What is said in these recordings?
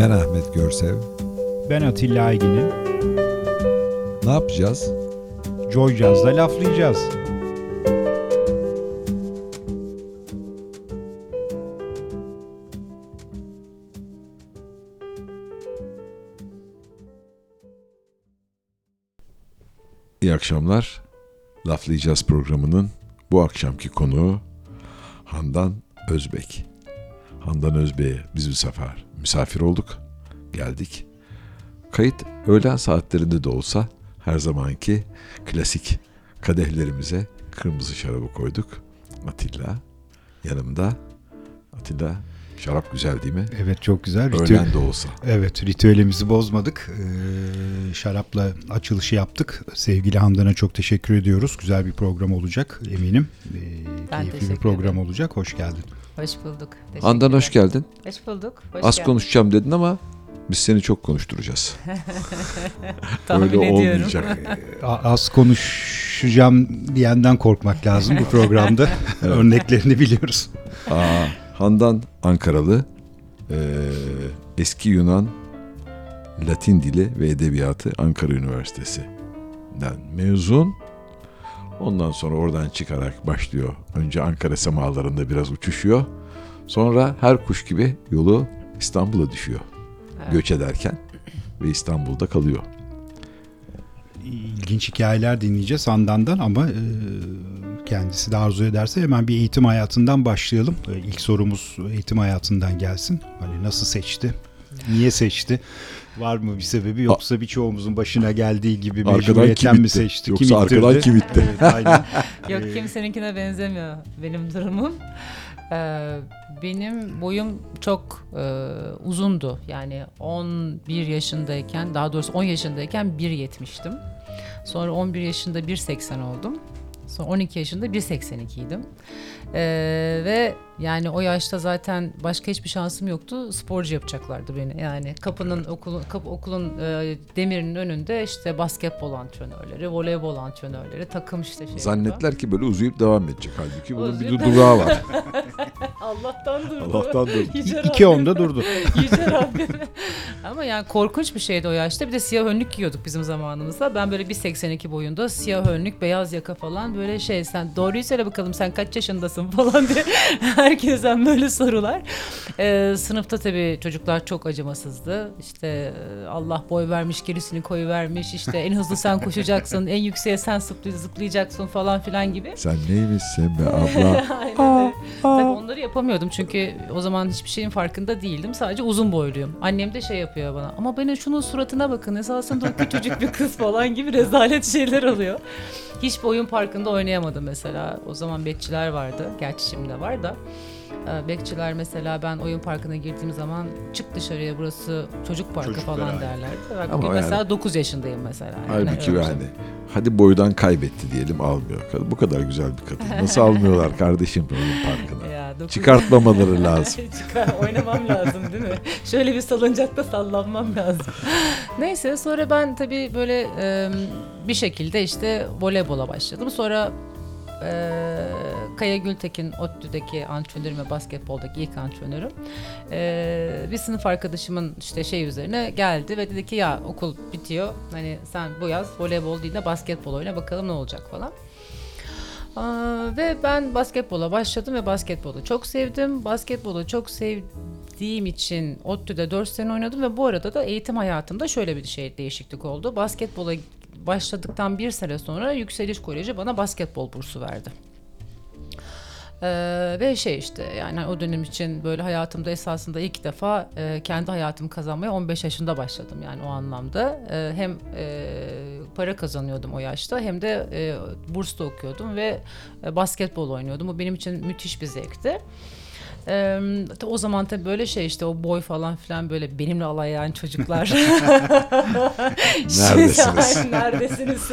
Ben Ahmet Görsev. Ben Atilla Aygin'im. Ne yapacağız? Joy Jazz'da laflayacağız. İyi akşamlar. Laflayacağız programının bu akşamki konuğu Handan Özbek. Handan Özbek'e biz bu sefer misafir olduk. Geldik. Kayıt öğlen saatlerinde de olsa her zamanki klasik kadehlerimize kırmızı şarabı koyduk. Atilla yanımda. Atilla şarap güzel değil mi? Evet çok güzel. Ritüel, Öğlen de olsa. evet ritüelimizi bozmadık. Ee, şarapla açılışı yaptık. Sevgili Handan'a çok teşekkür ediyoruz. Güzel bir program olacak eminim. Ee, Ben keyifli bir program ederim. olacak. Hoş geldin. Hoş bulduk. Handan hoş geldin. Hoş bulduk. Hoş Az geldin. konuşacağım dedin ama biz seni çok konuşturacağız. Tahmin Öyle ediyorum. olmayacak. Az konuşacağım diyenden korkmak lazım bu programda. Örneklerini biliyoruz. Aa, Handan Ankaralı, eee, eski Yunan Latin dili ve edebiyatı Ankara Üniversitesi'nden mezun. Ondan sonra oradan çıkarak başlıyor. Önce Ankara semalarında biraz uçuşuyor. Sonra her kuş gibi yolu İstanbul'a düşüyor. Evet. Göç ederken ve İstanbul'da kalıyor. İlginç hikayeler dinleyeceğiz Handan'dan ama e, kendisi de arzu ederse hemen bir eğitim hayatından başlayalım. E, İlk sorumuz eğitim hayatından gelsin. Hani nasıl seçti? Niye seçti? Var mı bir sebebi yoksa birçoğumuzun başına geldiği gibi mecburiyetten kim mi seçti? Yoksa arkadan ittirdi? kim itti? Evet, aynen. Yok Ee, kimseninkine benzemiyor benim durumum. Ee, benim boyum çok e, uzundu. Yani 11 yaşındayken, daha doğrusu 10 yaşındayken 1.70'tim. Sonra 11 yaşında 1.80 oldum. Sonra 12 yaşında 1.82 idim. Ee, ve yani o yaşta zaten başka hiçbir şansım yoktu. Sporcu yapacaklardı beni. Yani kapının okulun kapı, okulun e, demirinin önünde işte basketbol antrenörleri, voleybol antrenörleri, takım işte şey. Zannettiler ki böyle uzayıp devam edecek. Halbuki bunun bir Uzayıp- durağı var. Allah'tan durdu. Allah'tan durdu. Yüce İki onda durdu. Yüce Rabbim. Ama yani korkunç bir şeydi o yaşta. Bir de siyah önlük giyiyorduk bizim zamanımızda. Ben böyle 1.82 boyunda siyah önlük, beyaz yaka falan böyle şey sen doğruyu söyle bakalım sen kaç yaşındasın falan diye herkesten böyle sorular. Ee, sınıfta tabii çocuklar çok acımasızdı. İşte e, Allah boy vermiş gerisini koyu vermiş. İşte en hızlı sen koşacaksın, en yükseğe sen zıplay- zıplayacaksın falan filan gibi. Sen neymişsin be abla? Aynen. Tabii onları yapamıyordum çünkü o zaman hiçbir şeyin farkında değildim. Sadece uzun boyluyum. Annem de şey yapıyor bana. Ama benim şunun suratına bakın. Esasında o küçücük bir kız falan gibi rezalet şeyler oluyor. Hiç oyun parkında oynayamadım mesela. O zaman bekçiler vardı. Gerçi şimdi var da. Ee, Bekçiler mesela ben oyun parkına girdiğim zaman çık dışarıya burası çocuk parkı Çocuklara falan ait. derlerdi. Ben Ama bugün yani- mesela 9 yaşındayım mesela. Yani Halbuki öyle. yani hadi boydan kaybetti diyelim almıyor. Bu kadar güzel bir kadın. Nasıl almıyorlar kardeşim oyun parkına? Ya, dokuz- Çıkartmamaları lazım. Çıkar, oynamam lazım değil mi? Şöyle bir salıncakta sallanmam lazım. Neyse sonra ben tabii böyle e, bir şekilde işte voleybola başladım. Sonra e, Kaya Gültekin ODTÜ'deki antrenörüm ve basketboldaki ilk antrenörüm. E, bir sınıf arkadaşımın işte şey üzerine geldi ve dedi ki ya okul bitiyor. Hani sen bu yaz voleybol değil de basketbol oyna bakalım ne olacak falan. Aa, ve ben basketbola başladım ve basketbolu çok sevdim. Basketbolu çok sevdiğim için ODTÜ'de 4 sene oynadım ve bu arada da eğitim hayatımda şöyle bir şey değişiklik oldu. Basketbola başladıktan bir sene sonra Yükseliş Koleji bana basketbol bursu verdi. Ee, ve şey işte yani o dönem için böyle hayatımda esasında ilk defa e, kendi hayatımı kazanmaya 15 yaşında başladım yani o anlamda. E, hem e, para kazanıyordum o yaşta hem de e, bursla okuyordum ve e, basketbol oynuyordum. Bu benim için müthiş bir zevkti. Ee, o zaman tabii böyle şey işte o boy falan filan böyle benimle alay yani çocuklar. Neredesiniz? Ay, Neredesiniz?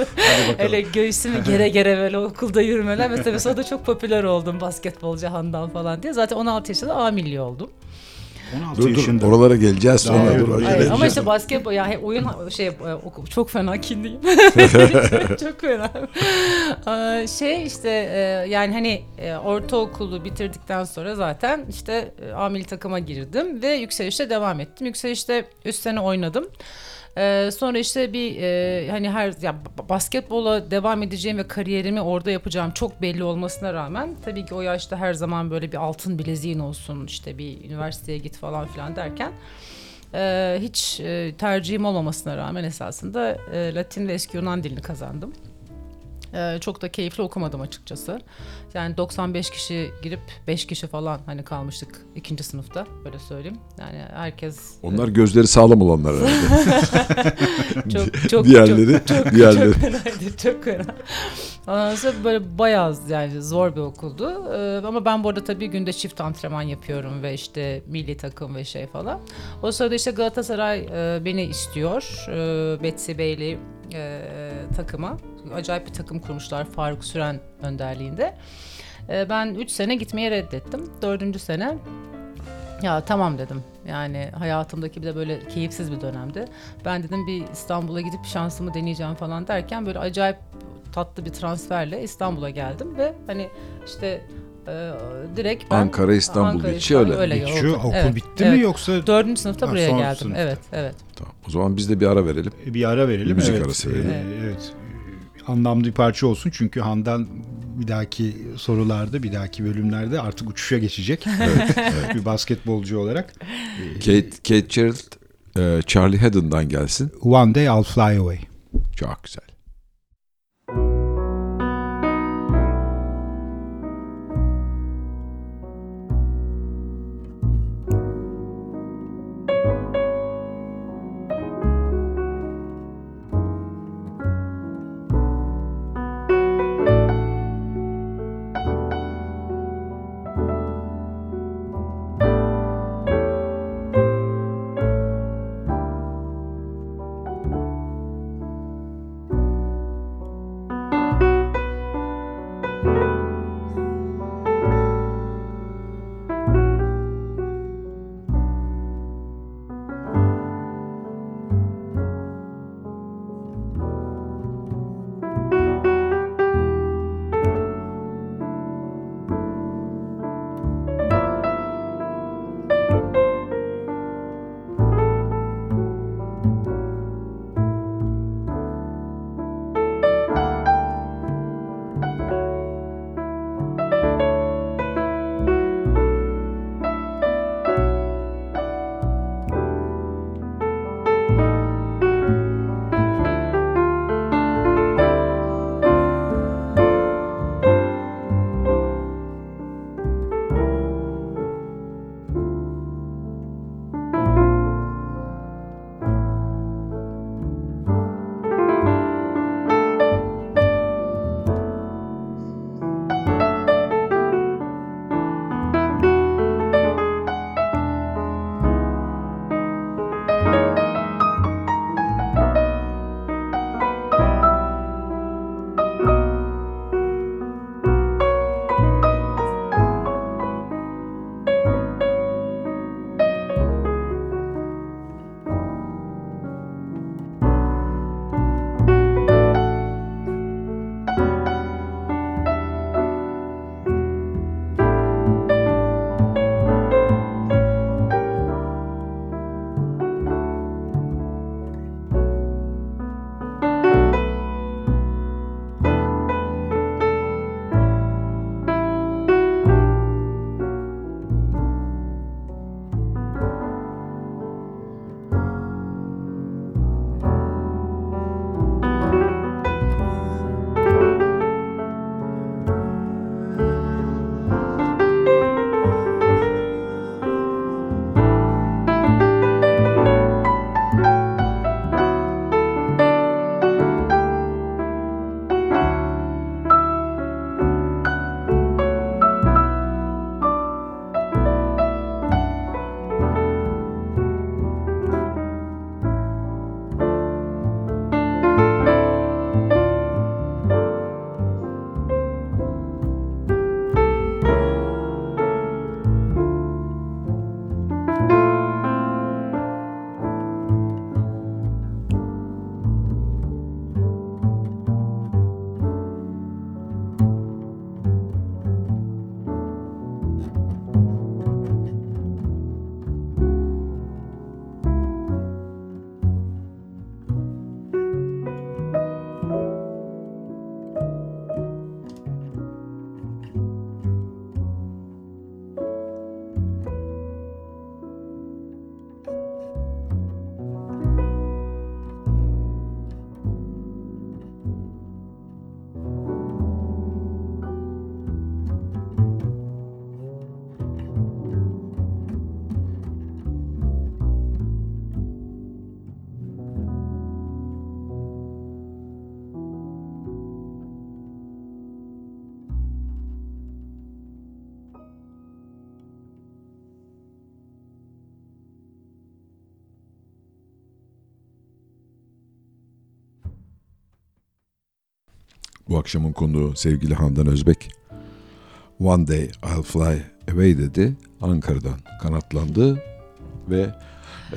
Öyle göğsümü gere gere böyle okulda yürümeler. Mesela sonra da çok popüler oldum basketbolcu Handan falan diye. Zaten 16 yaşında A milli oldum. 16 Dur dur yaşında. oralara geleceğiz Daha sonra. dur, Hayır, etme. ama işte basketbol ya he- oyun şey e, çok fena kindiyim. çok fena. Aa, şey işte e, yani hani e, ortaokulu bitirdikten sonra zaten işte A milli takıma girdim ve yükselişte devam ettim. Yükselişte üst sene oynadım. Ee, sonra işte bir e, hani her ya ba- basketbola devam edeceğim ve kariyerimi orada yapacağım çok belli olmasına rağmen tabii ki o yaşta her zaman böyle bir altın bileziğin olsun işte bir üniversiteye git falan filan derken e, hiç e, tercihim olmamasına rağmen esasında e, Latin ve eski Yunan dilini kazandım. E, çok da keyifli okumadım açıkçası. Yani 95 kişi girip 5 kişi falan hani kalmıştık ikinci sınıfta öyle söyleyeyim. Yani herkes Onlar gözleri sağlam olanlar herhalde. çok çok diğerleri, çok, diğerleri. çok fenaydı, çok fena. Ondan sonra böyle bayağı yani zor bir okuldu. Ee, ama ben bu arada tabii günde çift antrenman yapıyorum ve işte milli takım ve şey falan. O sırada işte Galatasaray e, beni istiyor. E, Betsy Bailey e, takıma. Acayip bir takım kurmuşlar Faruk Süren önderliğinde. E, ben 3 sene gitmeyi reddettim. 4. sene ya tamam dedim. Yani hayatımdaki bir de böyle keyifsiz bir dönemdi. Ben dedim bir İstanbul'a gidip şansımı deneyeceğim falan derken böyle acayip tatlı bir transferle İstanbul'a geldim ve hani işte e, direkt ben Ankara İstanbul Ankara, geçi İstanbul öyle. oldu. Şu okul Evet, bitti evet. mi yoksa Dördüncü sınıfta Ha, buraya son geldim. sınıfta. Evet, evet. Tamam. O zaman biz de bir ara verelim. bir ara verelim? Müzik evet. arası verelim. Ee, evet. Anlamlı bir parça olsun çünkü Handan bir dahaki sorularda, bir dahaki bölümlerde artık uçuşa geçecek. bir basketbolcu olarak. Kate, Kate Gerald, e, Charlie Haddon'dan gelsin. One day I'll fly away. Çok güzel. Bu akşamın konuğu sevgili Handan Özbek. One day I'll fly away dedi. Ankara'dan kanatlandı ve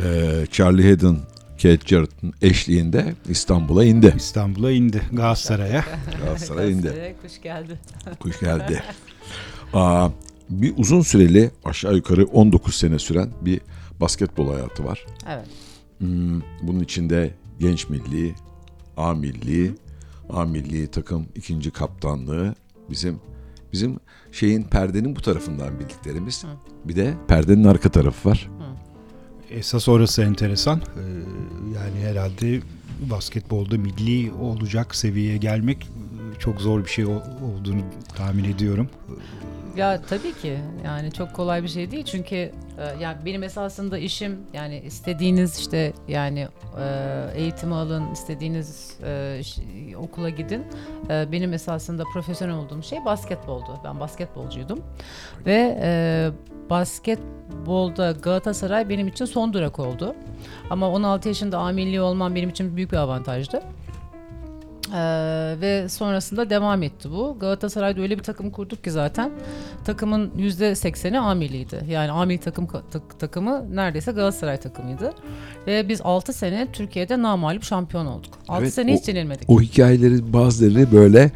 e, Charlie Haddon, Kate Jarrett'ın eşliğinde İstanbul'a indi. İstanbul'a indi Galatasaray'a. Galatasaray'a indi. Kuş geldi. Kuş geldi. Aa, bir uzun süreli aşağı yukarı 19 sene süren bir basketbol hayatı var. Evet. Hmm, bunun içinde genç milli, A milli, A milli takım ikinci kaptanlığı bizim bizim şeyin perdenin bu tarafından bildiklerimiz. Bir de perdenin arka tarafı var. Esas orası enteresan. Ee, yani herhalde basketbolda milli olacak seviyeye gelmek çok zor bir şey ol- olduğunu tahmin ediyorum. Ya tabii ki yani çok kolay bir şey değil. Çünkü e, yani benim esasında işim yani istediğiniz işte yani e, eğitimi alın istediğiniz e, iş- okula gidin. E, benim esasında profesyonel olduğum şey basketboldu. Ben basketbolcuydum. Ve e, basketbolda Galatasaray benim için son durak oldu. Ama 16 yaşında A milli olmam benim için büyük bir avantajdı. Ee, ve sonrasında devam etti bu. Galatasaray'da öyle bir takım kurduk ki zaten takımın %80'i A milliydi. Yani A milli takım tak- takımı neredeyse Galatasaray takımıydı. Ve biz 6 sene Türkiye'de namalup şampiyon olduk. 6 Evet, sene hiç yenilmedik. O hikayeleri bazıları böyle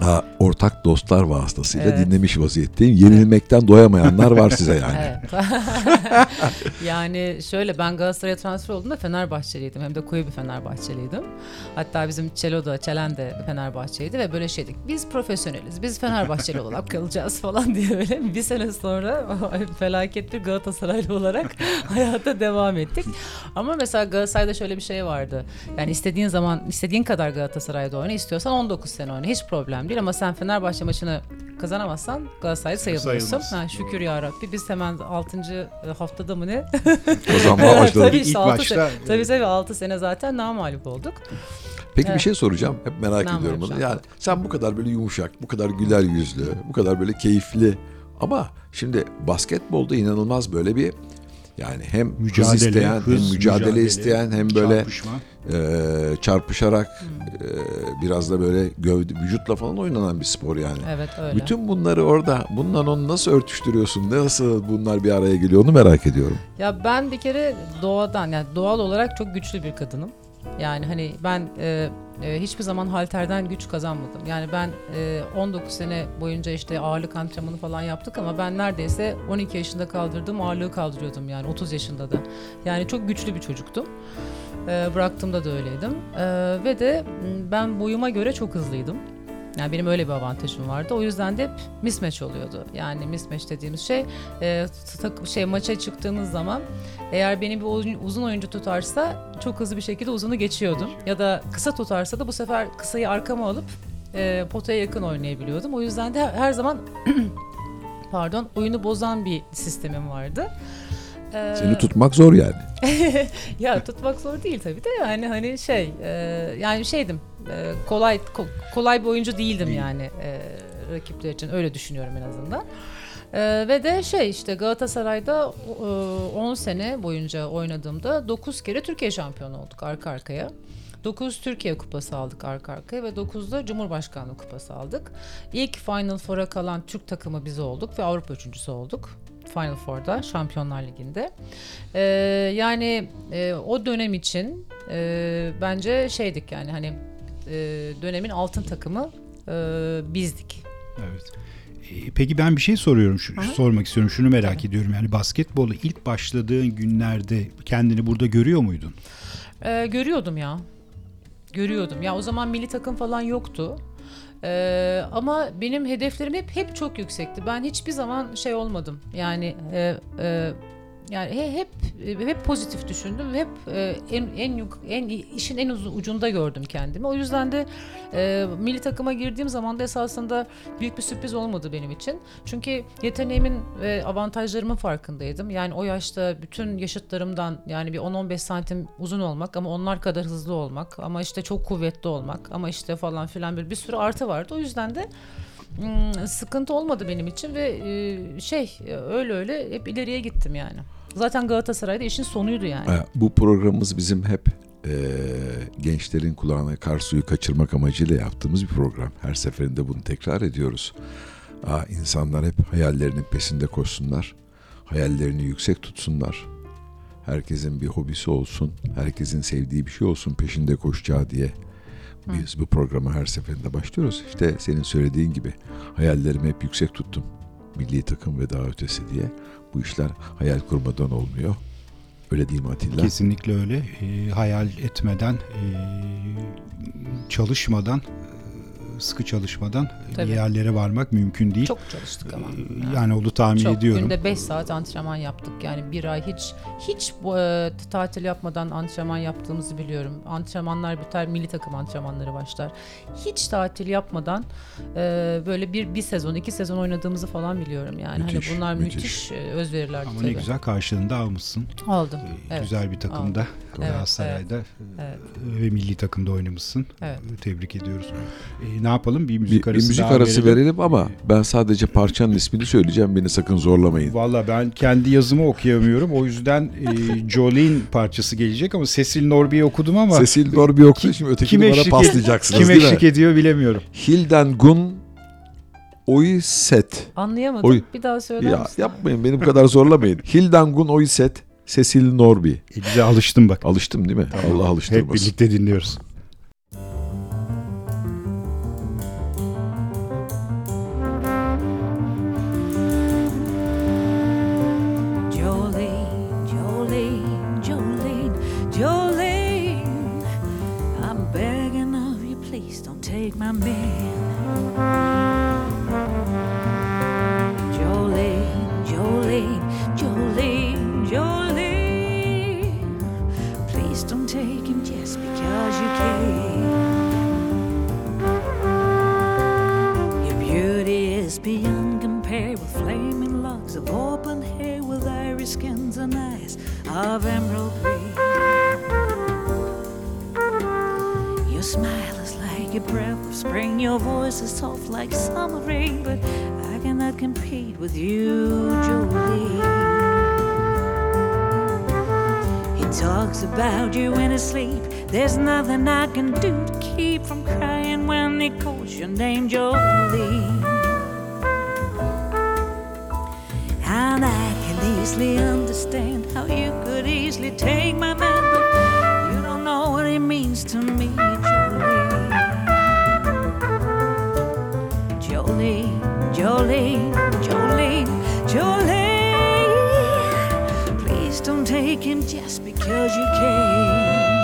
ha, ortak dostlar vasıtasıyla Evet. dinlemiş vaziyetteyim. Yenilmekten doyamayanlar var size yani. Evet. yani şöyle ben Galatasaray'a transfer olduğumda Fenerbahçeliydim. Hem de koyu bir Fenerbahçeliydim. Hatta bizim Çelo da, Çelen de Fenerbahçeydi ve böyle şeydik. Biz profesyoneliz. Biz Fenerbahçeli olarak kalacağız falan diye böyle bir sene sonra felaket bir Galatasaraylı olarak hayata devam ettik. Ama mesela Galatasaray'da şöyle bir şey vardı. Yani istediğin zaman istediğin kadar Galatasaray'da oyna istiyorsan 19 sene oyna. Hiç problem değil ama sen Fenerbahçe maçını kazanamazsan Galatasaray sayılmıyorsun. Sayılmaz. Ha, şükür ya Rabbi. Biz hemen 6. haftada mı ne? Kazanmaya başladık. tabii İlk işte 6 başta, sene. evet. Tabii tabii 6 sene zaten namalup olduk. Peki bir Evet. şey soracağım. Hep merak Ne ediyorum bunu. Yani sen bu kadar böyle yumuşak, bu kadar güler yüzlü, bu kadar böyle keyifli ama şimdi basketbolda inanılmaz böyle bir yani hem hız Mücadele, isteyen, hız, hem mücadele, mücadele, isteyen, hem böyle Çarpışma. e, çarpışarak e, biraz da böyle gövde, vücutla falan oynanan bir spor yani. Evet öyle. Bütün bunları orada, bundan onu nasıl örtüştürüyorsun? Nasıl bunlar bir araya geliyor onu merak ediyorum. Ya ben bir kere doğadan yani doğal olarak çok güçlü bir kadınım. Yani hani ben e, e, hiçbir zaman halterden güç kazanmadım. Yani ben e, 19 sene boyunca işte ağırlık antrenmanı falan yaptık ama ben neredeyse 12 yaşında kaldırdığım ağırlığı kaldırıyordum yani 30 yaşında da. Yani çok güçlü bir çocuktum. E, bıraktığımda da öyleydim. E, ve de ben boyuma göre çok hızlıydım. Yani benim öyle bir avantajım vardı. O yüzden de hep mismatch oluyordu. Yani mismatch dediğimiz şey e, tak- şey maça çıktığımız zaman eğer beni bir oyun- uzun oyuncu tutarsa çok hızlı bir şekilde uzunu geçiyordum. Ya da kısa tutarsa da bu sefer kısayı arkama alıp e, potaya yakın oynayabiliyordum. O yüzden de her zaman pardon oyunu bozan bir sistemim vardı. Ee, Seni tutmak zor yani. ya tutmak zor değil tabii de yani hani şey e, yani şeydim e, kolay ko- kolay bir oyuncu değildim Değil. yani e, rakipler için öyle düşünüyorum en azından. E, ve de şey işte Galatasaray'da e, 10 sene boyunca oynadığımda 9 kere Türkiye şampiyonu olduk arka arkaya. 9 Türkiye Kupası aldık arka arkaya ve 9'da Cumhurbaşkanlığı Kupası aldık. İlk Final Four'a kalan Türk takımı biz olduk ve Avrupa üçüncüsü olduk. Final Four'da Şampiyonlar Ligi'nde. Ee, yani e, o dönem için e, bence şeydik yani hani e, dönemin altın takımı e, bizdik. Evet. E, Peki ben bir şey soruyorum, şu, Aha. sormak istiyorum. Şunu merak ediyorum. Yani basketbolu ilk başladığın günlerde kendini burada görüyor muydun? Ee, görüyordum ya. Görüyordum. Ya o zaman milli takım falan yoktu. Ee, ama benim hedeflerim hep hep çok yüksekti. Ben hiçbir zaman şey olmadım. Yani e, e, yani he- hep hep pozitif düşündüm hep e, en en en işin en uz- ucunda gördüm kendimi. O yüzden de e, milli takıma girdiğim zaman da esasında büyük bir sürpriz olmadı benim için. Çünkü yeteneğimin ve avantajlarımın farkındaydım. Yani o yaşta bütün yaşıtlarımdan yani bir 10-15 santim uzun olmak ama onlar kadar hızlı olmak ama işte çok kuvvetli olmak ama işte falan filan bir bir sürü artı vardı. O yüzden de sıkıntı olmadı benim için ve e, şey e, öyle öyle hep ileriye gittim yani. Zaten Galatasaray'da işin sonuydu yani. Bu programımız bizim hep e, gençlerin kulağına kar suyu kaçırmak amacıyla yaptığımız bir program. Her seferinde bunu tekrar ediyoruz. Aa, insanlar hep hayallerinin pesinde koşsunlar. Hayallerini yüksek tutsunlar. Herkesin bir hobisi olsun, herkesin sevdiği bir şey olsun peşinde koşacağı diye biz bu programı her seferinde başlıyoruz. İşte senin söylediğin gibi hayallerimi hep yüksek tuttum. Milli takım ve daha ötesi diye. Bu işler hayal kurmadan olmuyor. Öyle değil mi Atilla? Kesinlikle öyle. E, hayal etmeden, e, çalışmadan, sıkı çalışmadan e, Tabii. bir yerlere varmak mümkün değil. Çok çalıştık ama. E, yani onu tahmin Çok. ediyorum. Günde 5 saat antrenman yaptık. Yani bir ay hiç hiç e, tatil yapmadan antrenman yaptığımızı biliyorum. Antrenmanlar biter, milli takım antrenmanları başlar. Hiç tatil yapmadan e, böyle bir bir sezon, iki sezon oynadığımızı falan biliyorum. Yani Müthiş, hani bunlar müthiş. müthiş, e, özverilerdi Ama tabii. ne güzel karşılığında almışsın. Aldım. E, Evet. Güzel bir takımda. Evet, Galatasaray'da e, Evet. ve milli takımda oynamışsın. Evet. E, Tebrik ediyoruz. E, ne yapalım? Bir Bir, müzik bir arası müzik daha arası verelim. ama ben sadece parçanın ismini söyleyeceğim. Beni sakın zorlamayın. Valla ben kendi yazımı okuyamıyorum. O yüzden e, Jolene parçası gelecek ama Cecil Norby'yi okudum ama Cecil Norby okudu. Şimdi öteki numara paslayacaksınız kim değil eşlik mi? ediyor bilemiyorum. Hilden Gun Oyset. Anlayamadım. Oy. Bir daha söyler Ya misin? yapmayın beni bu kadar zorlamayın. Hilden Gun Oyset. Cecil Norby. E, bize alıştım bak. Alıştım değil mi? Allah Hep alıştırmasın. birlikte dinliyoruz. Jolene, Jolene, Jolene, Jolene. Please don't take him just because you can. Your beauty is beyond compare with flaming locks of open hair with iris skins and eyes of emerald green. Your smile a breath of spring, your voice is soft like summer rain, but I cannot compete with you, Jolene. He talks about you in his sleep. There's nothing I can do to keep from crying when he calls your name, Jolene. And I can easily understand how you could easily take my man, but you don't know what it means to me, Jolene. Jolene, Jolene, Jolene, Jolene. Please don't take him just because you can.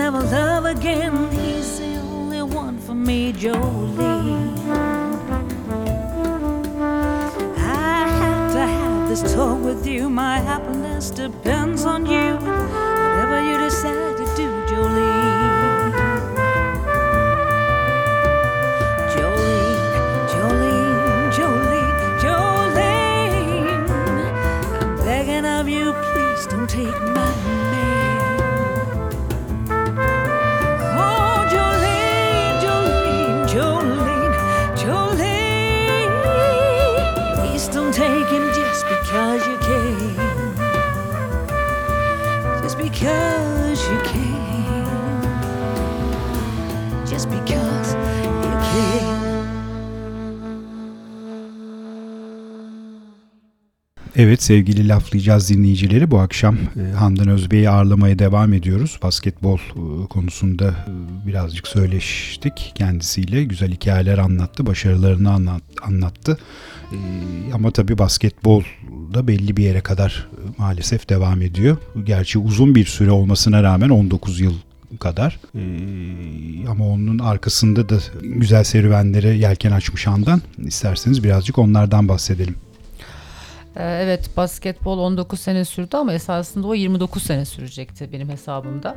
Never love again. He's the only one for me, Jolene. I have to have this talk with you. My happiness depends on you. Whatever you decide to do, Jolene. Jolene, Jolene, Jolene, Jolene. I'm begging of you, please don't take my Evet sevgili laflayacağız dinleyicileri bu akşam e, Handan Özbey'i ağırlamaya devam ediyoruz. Basketbol e, konusunda e, birazcık söyleştik kendisiyle. Güzel hikayeler anlattı, başarılarını anlat, anlattı. Ama tabii basketbol da belli bir yere kadar maalesef devam ediyor. Gerçi uzun bir süre olmasına rağmen 19 yıl kadar. Ee, ama onun arkasında da güzel serüvenlere yelken açmış Handan. İsterseniz birazcık onlardan bahsedelim. Ee, Evet basketbol 19 sene sürdü ama esasında o 29 sene sürecekti benim hesabımda.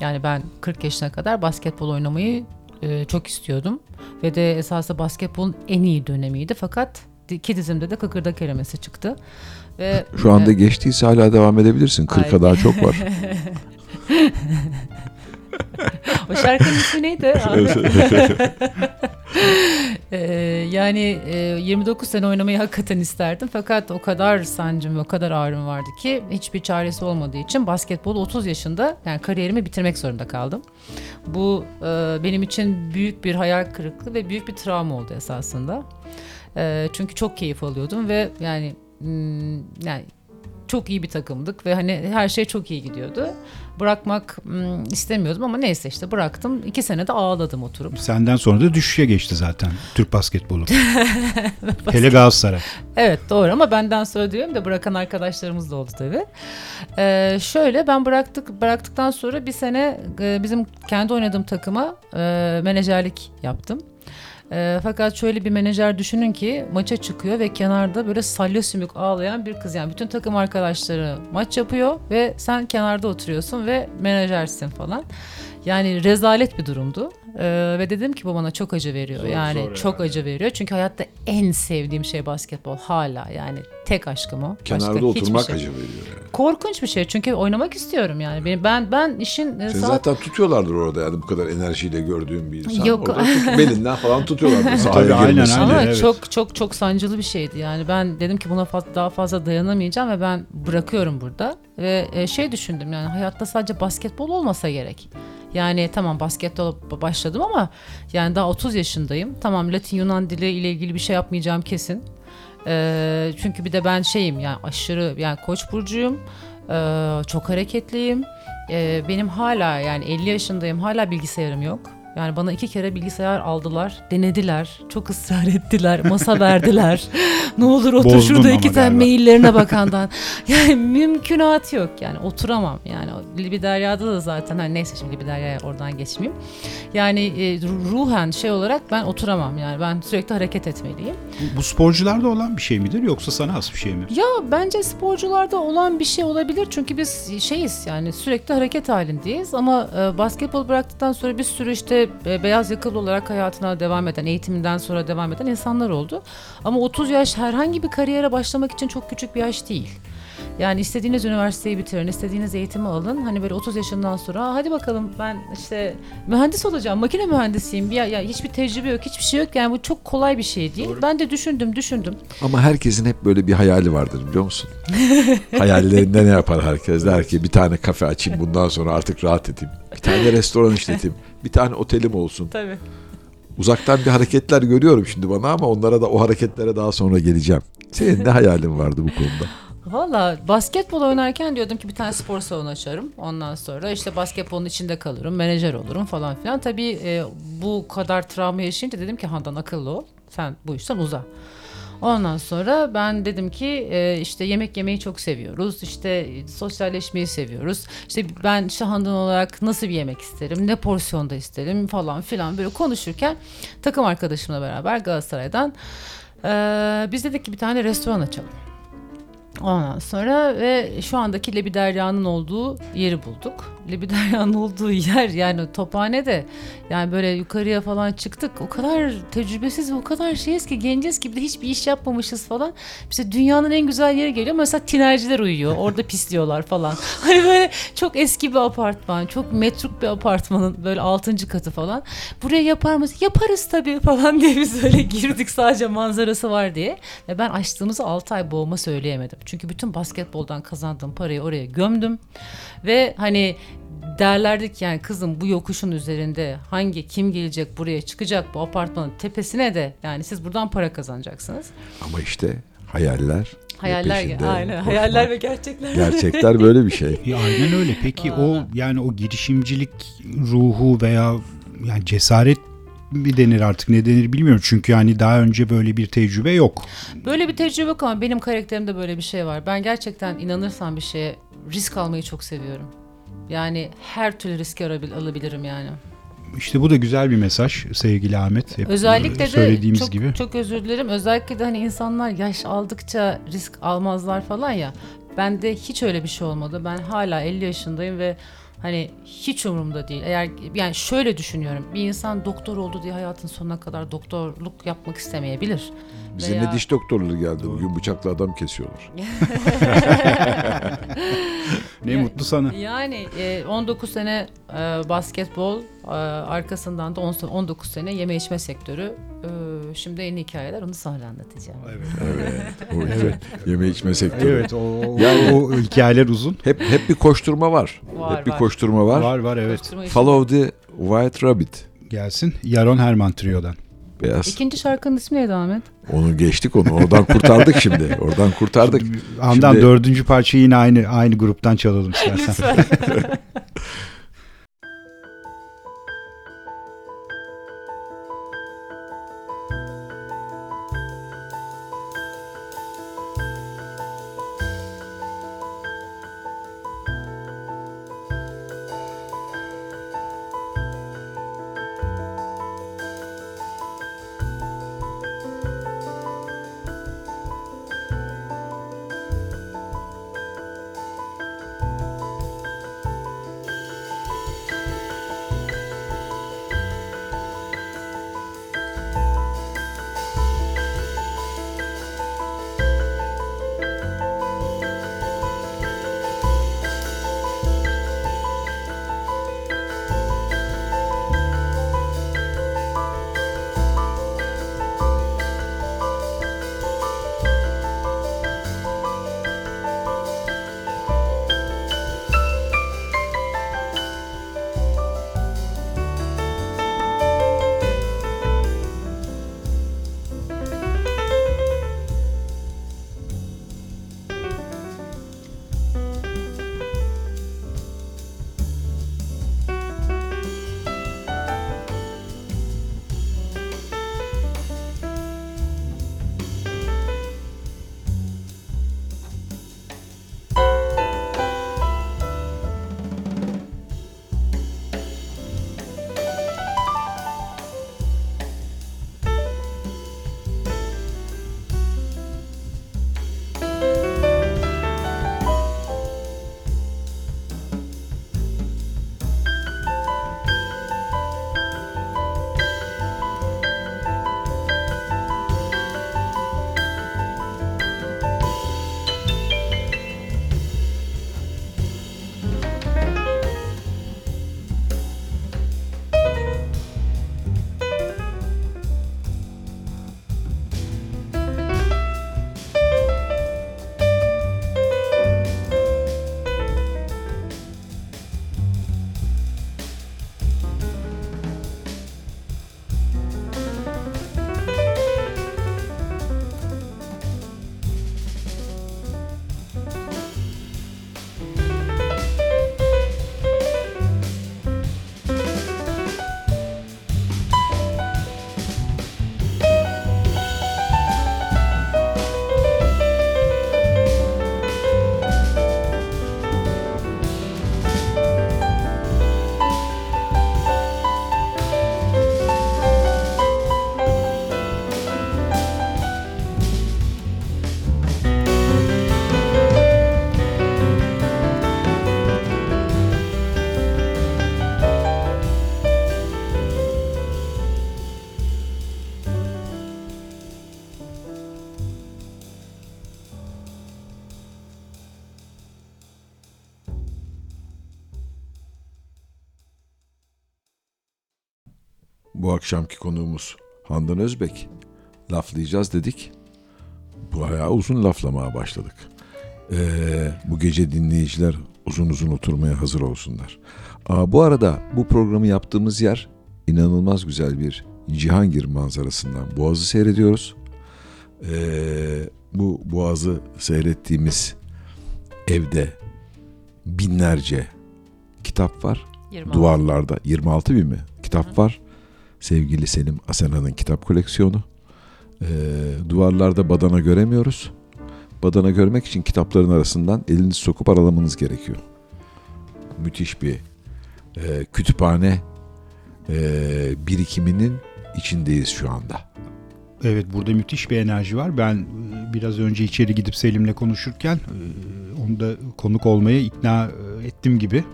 Yani ben 40 yaşına kadar basketbol oynamayı e, çok istiyordum. Ve de esasında basketbolun en iyi dönemiydi. Fakat iki dizimde de kıkırdak kelimesi çıktı. Ve Şu anda e, geçtiyse hala devam edebilirsin. 40'a Ay. daha çok var. o şarkının ismi neydi? Ee, yani e, 29 sene oynamayı hakikaten isterdim fakat o kadar sancım ve o kadar ağrım vardı ki hiçbir çaresi olmadığı için basketbolu 30 yaşında yani kariyerimi bitirmek zorunda kaldım. Bu e, benim için büyük bir hayal kırıklığı ve büyük bir travma oldu esasında. E, çünkü çok keyif alıyordum ve yani hmm, yani çok iyi bir takımdık ve hani her şey çok iyi gidiyordu. Bırakmak hmm, istemiyordum ama neyse işte bıraktım. İki sene de ağladım oturup. Senden sonra da düşüşe geçti zaten Türk basketbolu. Hele Galatasaray. Evet doğru ama benden sonra diyorum da bırakan arkadaşlarımız da oldu tabii. Ee, şöyle ben bıraktık bıraktıktan sonra bir sene e, bizim kendi oynadığım takıma e, menajerlik yaptım. E, fakat şöyle bir menajer düşünün ki maça çıkıyor ve kenarda böyle salya sümük ağlayan bir kız. Yani bütün takım arkadaşları maç yapıyor ve sen kenarda oturuyorsun ve menajersin falan. Yani rezalet bir durumdu. E, ve dedim ki bu bana çok acı veriyor. yani çok acı veriyor. Çünkü hayatta en sevdiğim şey basketbol hala. Yani tek aşkım o. Başka Kenarda hiçbir oturmak şey. acı veriyor. Yani. Korkunç bir şey çünkü oynamak istiyorum yani. Benim- Ben ben işin e, Seni saat zaten tutuyorlardır orada yani bu kadar enerjiyle gördüğüm bir insan. Yok. Orada tut, belinden falan tutuyorlardır Tabii, aynen, aynen. Ama evet. çok çok çok sancılı bir şeydi yani ben dedim ki buna daha fazla dayanamayacağım ve ben bırakıyorum burada ve e, şey düşündüm yani hayatta sadece basketbol olmasa gerek. Yani tamam basketbol başladım ama yani daha 30 yaşındayım. Tamam Latin Yunan dili ile ilgili bir şey yapmayacağım kesin. Ee, çünkü bir de ben şeyim yani aşırı yani koç burcuyum. Ee, çok hareketliyim. Ee, benim hala yani 50 yaşındayım hala bilgisayarım yok. Yani bana iki kere bilgisayar aldılar, denediler, çok ısrar ettiler, masa verdiler. ne olur otur Bozdun şurada iki tane galiba. maillerine bakandan. Yani mümkünat yok yani oturamam. Yani o Libiderya'da da zaten hani neyse şimdi Libiderya'ya oradan geçmeyeyim. Yani e, ruhen şey olarak ben oturamam yani ben sürekli hareket etmeliyim. Bu, bu sporcularda olan bir şey midir yoksa sana has bir şey mi? Ya bence sporcularda olan bir şey olabilir çünkü biz şeyiz yani sürekli hareket halindeyiz ama e, basketbol bıraktıktan sonra bir sürü işte e, beyaz yakalı olarak hayatına devam eden, eğitiminden sonra devam eden insanlar oldu. Ama 30 yaş herhangi bir kariyere başlamak için çok küçük bir yaş değil. Yani istediğiniz üniversiteyi bitirin, istediğiniz eğitimi alın. Hani böyle 30 yaşından sonra "Aa, hadi bakalım ben işte mühendis olacağım, makine mühendisiyim. Ya, ya hiçbir tecrübe yok, hiçbir şey yok. Yani bu çok kolay bir şey değil. Ben de düşündüm, düşündüm. Ama herkesin hep böyle bir hayali vardır biliyor musun? Hayallerinde ne yapar herkes? Der ki bir tane kafe açayım bundan sonra artık rahat edeyim. Bir tane restoran işleteyim. Bir tane otelim olsun. Tabii. Uzaktan bir hareketler görüyorum şimdi bana ama onlara da o hareketlere daha sonra geleceğim. Senin ne hayalin vardı bu konuda? Valla basketbol oynarken diyordum ki bir tane spor salonu açarım. Ondan sonra işte basketbolun içinde kalırım, menajer olurum falan filan. Tabii e, bu kadar travma yaşayınca dedim ki Handan akıllı ol. Sen bu işten uza. Ondan sonra ben dedim ki e, işte yemek yemeyi çok seviyoruz. İşte sosyalleşmeyi seviyoruz. İşte ben işte Handan olarak nasıl bir yemek isterim, ne porsiyonda isterim falan filan böyle konuşurken takım arkadaşımla beraber Galatasaray'dan e, biz dedik ki bir tane restoran açalım. Ondan sonra ve şu andaki Lebiderya'nın olduğu yeri bulduk. Lebiderya'nın olduğu yer yani tophane de yani böyle yukarıya falan çıktık. O kadar tecrübesiz ve o kadar şeyiz ki genciz ki bir de hiçbir iş yapmamışız falan. İşte dünyanın en güzel yeri geliyor. Mesela tinerciler uyuyor. Orada pisliyorlar falan. Hani böyle çok eski bir apartman. Çok metruk bir apartmanın böyle 6. katı falan. Buraya yapar mısın? Yaparız tabii falan diye biz öyle girdik sadece manzarası var diye. Ve ben açtığımızı 6 ay boğma söyleyemedim. Çünkü bütün basketboldan kazandığım parayı oraya gömdüm. Ve hani derlerdik yani kızım bu yokuşun üzerinde hangi kim gelecek buraya çıkacak bu apartmanın tepesine de yani siz buradan para kazanacaksınız. Ama işte hayaller. Hayaller peşinde aynen koşmak. hayaller ve gerçekler. Gerçekler böyle bir şey. E, aynen öyle. Peki o Vallahi. yani o girişimcilik ruhu veya yani cesaret mi denir artık ne denir bilmiyorum. Çünkü yani daha önce böyle bir tecrübe yok. Böyle bir tecrübe yok ama benim karakterimde böyle bir şey var. Ben gerçekten inanırsam bir şeye risk almayı çok seviyorum. Yani her türlü riski alabil- alabilirim yani. İşte bu da güzel bir mesaj sevgili Ahmet. Hep Özellikle de söylediğimiz çok, gibi. çok özür dilerim. Özellikle de hani insanlar yaş aldıkça risk almazlar falan ya. Bende hiç öyle bir şey olmadı. Ben hala 50 yaşındayım ve hani hiç umurumda değil. Eğer yani şöyle düşünüyorum. Bir insan doktor oldu diye hayatın sonuna kadar doktorluk yapmak istemeyebilir. Bize Veya- ne diş doktorları geldi bugün bıçakla adam kesiyorlar. Ne Ya- mutlu sana. Yani e, 19 sene e, basketbol, e, arkasından da 10 sene- 19 sene yeme içme sektörü. E, Şimdi yeni hikayeler onu sonra anlatacağım. Evet. O işte yeme içme sektörü. Evet o, o, Yani- o hikayeler uzun. Hep hep bir koşturma var. Var, hep bir var. koşturma var. Var var evet. Koşturma. Follow the White Rabbit. Gelsin. Yaron Herman Trio'dan. Beyaz. İkinci şarkının ismi neydi Ahmet? Onu geçtik onu. Oradan kurtardık şimdi. Oradan kurtardık. Handan Şimdi- dördüncü parçayı yine aynı aynı gruptan çalalım istersen. Lütfen. akşamki konuğumuz Handan Özbek. Laflayacağız dedik. Bayağı uzun laflamaya başladık. Ee, bu gece dinleyiciler uzun uzun oturmaya hazır olsunlar. Aa, bu arada bu programı yaptığımız yer inanılmaz güzel bir Cihangir manzarasından Boğaz'ı seyrediyoruz. Ee, bu Boğaz'ı seyrettiğimiz evde binlerce kitap var. 26. Duvarlarda 26 bin mi? Kitap var. Sevgili Selim Asena'nın kitap koleksiyonu. Ee, duvarlarda badana göremiyoruz. Badana görmek için kitapların arasından elinizi sokup aralamanız gerekiyor. müthiş bir e, kütüphane e, birikiminin içindeyiz şu anda. Evet burada müthiş bir enerji var. Ben e, biraz önce içeri gidip Selim'le konuşurken e, onu da konuk olmaya ikna e, ettim gibi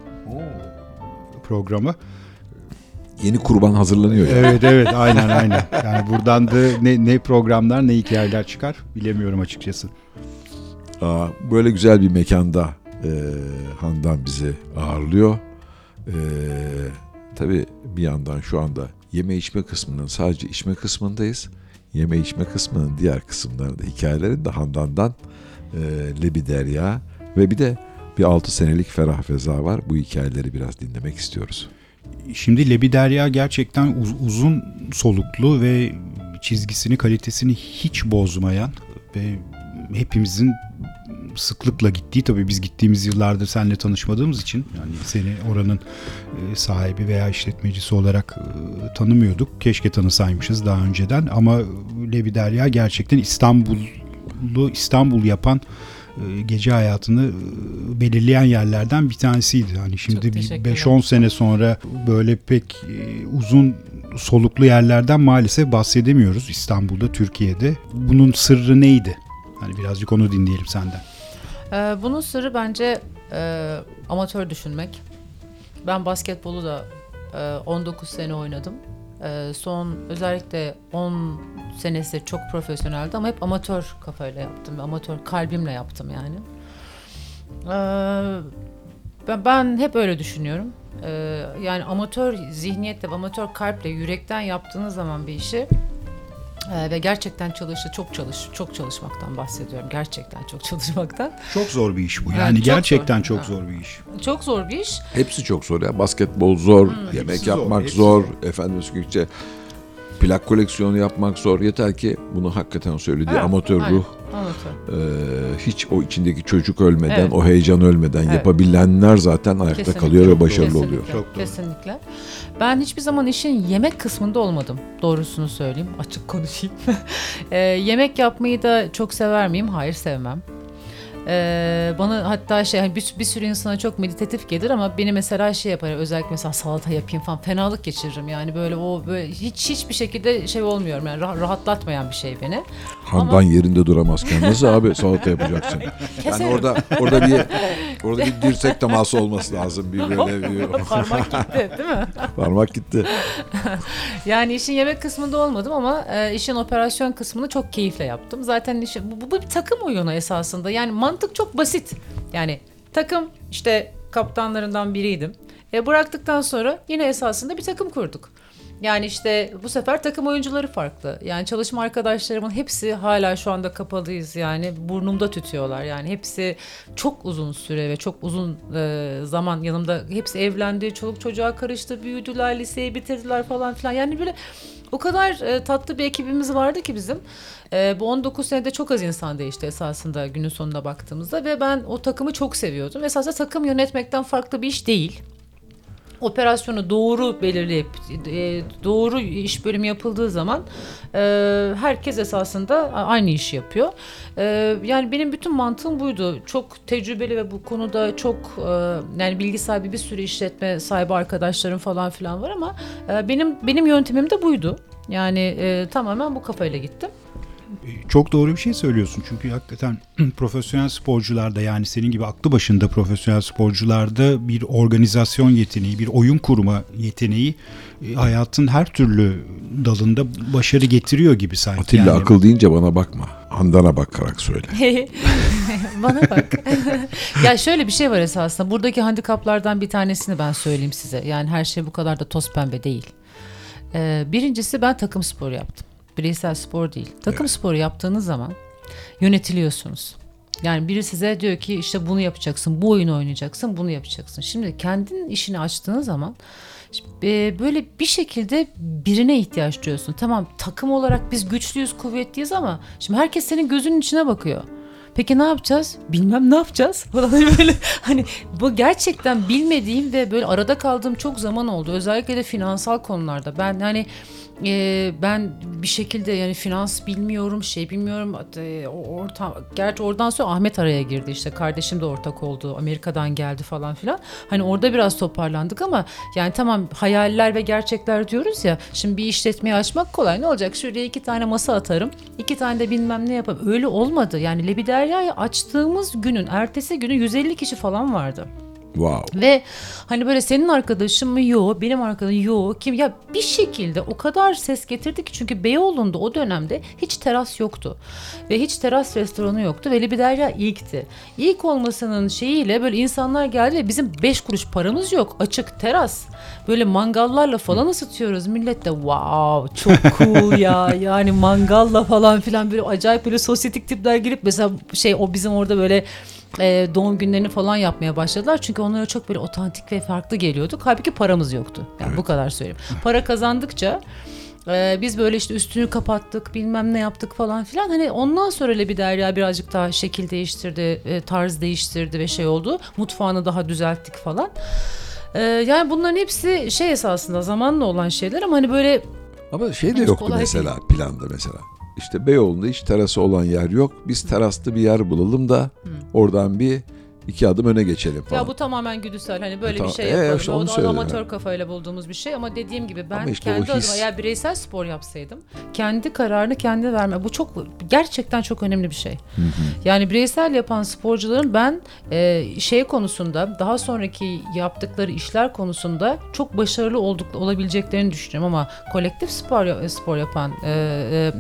programa. Yeni kurban hazırlanıyor. yani. Evet evet aynen aynen. Yani buradan da ne, ne programlar ne hikayeler çıkar bilemiyorum açıkçası. Aa, böyle güzel bir mekanda e, Handan bizi ağırlıyor. E, tabii bir yandan şu anda yeme içme kısmının sadece içme kısmındayız. Yeme içme kısmının diğer kısımlarında hikayelerin de Handan'dan e, Lebi Derya ve bir de bir 6 senelik Ferah Feza var. Bu hikayeleri biraz dinlemek istiyoruz. Şimdi Lebi Derya gerçekten uz- uzun soluklu ve çizgisini kalitesini hiç bozmayan ve hepimizin sıklıkla gittiği tabii biz gittiğimiz yıllarda seninle tanışmadığımız için yani seni oranın e, sahibi veya işletmecisi olarak e, tanımıyorduk. Keşke tanısaymışız daha önceden ama Lebi Derya gerçekten İstanbul'u İstanbul yapan gece hayatını e, belirleyen yerlerden bir tanesiydi. Hani şimdi bir teşekkürler. 5-10 sene sonra böyle pek e, uzun soluklu yerlerden maalesef bahsedemiyoruz İstanbul'da, Türkiye'de. Bunun sırrı neydi? Hani birazcık onu dinleyelim senden. Ee, bunun sırrı bence e, amatör düşünmek. Ben basketbolu da e, 19 sene oynadım. E, son özellikle 10 senesi çok profesyoneldi ama hep amatör kafayla yaptım. Amatör kalbimle yaptım yani. Ee, ben, ben hep öyle düşünüyorum. Ee, yani amatör zihniyetle, amatör kalple, yürekten yaptığınız zaman bir işi e, ve gerçekten çalıştı, çok çalış, çok çalışmaktan bahsediyorum. Gerçekten çok çalışmaktan. Çok zor bir iş bu. Yani Yani, çok gerçekten zor. çok zor bir iş. Çok zor bir iş. Hepsi çok zor ya. Basketbol zor, yemek hepsi zor, yapmak hepsi zor, zor. efendim söyleyince plak koleksiyonu yapmak zor. Yeter ki bunu hakikaten söylediği Evet, amatör aynen. ruh Amatör. e, hiç o içindeki çocuk ölmeden, Evet. o heyecan ölmeden Evet. yapabilenler zaten ayakta Kesinlikle. kalıyor ve başarılı Kesinlikle. oluyor. Çok doğru. Kesinlikle. Ben hiçbir zaman işin yemek kısmında olmadım. Doğrusunu söyleyeyim. Açık konuşayım. Ee, yemek yapmayı da çok sever miyim? Hayır sevmem. Ee, bana hatta şey hani bir, bir sürü insana çok meditatif gelir ama beni mesela şey yapar özellikle mesela salata yapayım falan fenalık geçiririm yani böyle o böyle hiç hiçbir şekilde şey olmuyorum yani rah- rahatlatmayan bir şey beni. Handan Ama- yerinde duramazken nasıl abi salata yapacaksın? Yani orada orada bir orada bir dirsek teması olması lazım bir böyle bir Parmak gitti değil mi? parmak gitti. Yani işin yemek kısmında olmadım ama e, işin operasyon kısmını çok keyifle yaptım. Zaten işi, bu, bu bir takım oyunu esasında. Yani mantık çok basit. Yani takım işte kaptanlarından biriydim. E, bıraktıktan sonra yine esasında bir takım kurduk. Yani işte bu sefer takım oyuncuları farklı. Yani çalışma arkadaşlarımın hepsi hala şu anda kapalıyız yani burnumda tütüyorlar. Yani hepsi çok uzun süre ve çok uzun e, zaman yanımda hepsi evlendi, çoluk çocuğa karıştı, büyüdüler, liseyi bitirdiler falan filan. Yani böyle o kadar e, tatlı bir ekibimiz vardı ki bizim. E, bu 19 senede çok az insan değişti esasında günün sonuna baktığımızda ve ben o takımı çok seviyordum. Esasında takım yönetmekten farklı bir iş değil operasyonu doğru belirleyip e, doğru iş bölümü yapıldığı zaman e, herkes esasında aynı işi yapıyor. E, yani benim bütün mantığım buydu. Çok tecrübeli ve bu konuda çok yani bilgi sahibi bir sürü işletme sahibi arkadaşlarım falan filan var ama benim benim yöntemim de buydu. Yani tamamen bu kafayla gittim. Çok doğru bir şey söylüyorsun çünkü hakikaten profesyonel sporcularda yani senin gibi aklı başında profesyonel sporcularda bir organizasyon yeteneği, bir oyun kurma yeteneği e, hayatın her türlü dalında başarı getiriyor gibi sanki. Atilla Yani akıl deyince bana bakma. Handan'a bakarak söyle. Bana bak. ya şöyle bir şey var esasında. Buradaki handikaplardan bir tanesini ben söyleyeyim size. Yani her şey bu kadar da toz pembe değil. Ee, birincisi ben takım sporu yaptım. Bireysel spor değil. Takım sporu yaptığınız zaman yönetiliyorsunuz. Yani biri size diyor ki işte bunu yapacaksın, bu oyunu oynayacaksın, bunu yapacaksın. Şimdi kendin işini açtığın zaman e, böyle bir şekilde birine ihtiyaç duyuyorsun. Tamam takım olarak biz güçlüyüz, kuvvetliyiz ama şimdi herkes senin gözünün içine bakıyor. Peki ne yapacağız? Bilmem ne yapacağız falan böyle hani bu gerçekten bilmediğim ve böyle arada kaldığım çok zaman oldu. Özellikle de finansal konularda. Ben hani e, ben bir şekilde yani finans bilmiyorum, şey bilmiyorum. E, o orta, gerçi oradan sonra Ahmet araya girdi işte. Kardeşim de ortak oldu. Amerika'dan geldi falan filan. Hani orada biraz toparlandık ama yani tamam hayaller ve gerçekler diyoruz ya. Şimdi bir işletmeyi açmak kolay. Ne olacak? Şuraya iki tane masa atarım. iki tane de bilmem ne yaparım. Öyle olmadı. Yani Lebiderya'yı açtığımız günün ertesi günü 150 kişi falan vardı. Wow. Ve hani böyle senin arkadaşın mı yok, benim arkadaşım yok. Kim ya bir şekilde o kadar ses getirdi ki çünkü Beyoğlu'nda o dönemde hiç teras yoktu. Ve hiç teras restoranı yoktu ve Libiderya ilkti. İlk olmasının şeyiyle böyle insanlar geldi ve bizim 5 kuruş paramız yok. Açık teras. Böyle mangallarla falan ısıtıyoruz. Millet de wow çok cool ya. Yani mangalla falan filan böyle acayip böyle sosyetik tipler girip mesela şey o bizim orada böyle e, doğum günlerini falan yapmaya başladılar. Çünkü onlara çok böyle otantik ve farklı geliyorduk. Halbuki paramız yoktu. Yani bu kadar söyleyeyim. Para kazandıkça e, biz böyle işte üstünü kapattık bilmem ne yaptık falan filan. Hani ondan sonra bir derya birazcık daha şekil değiştirdi, e, tarz değiştirdi ve şey oldu. Mutfağını daha düzelttik falan. E, yani bunların hepsi şey esasında zamanla olan şeyler ama hani böyle Ama şey de Henüz yoktu mesela planda mesela. İşte Beyoğlu'nda hiç terası olan yer yok. Biz teraslı bir yer bulalım da oradan bir iki adım öne geçelim falan. Ya bu tamamen güdüsel hani böyle E, tamam. bir şey E, yapalım. işte o onu da söyle amatör kafayla bulduğumuz bir şey ama dediğim gibi ben Ama işte o kendi his- adıma eğer bireysel spor yapsaydım kendi kararını kendi verme. Bu çok gerçekten çok önemli bir şey. Yani bireysel yapan sporcuların ben e, şey konusunda daha sonraki yaptıkları işler konusunda çok başarılı olduk olabileceklerini düşünüyorum ama kolektif spor spor yapan e,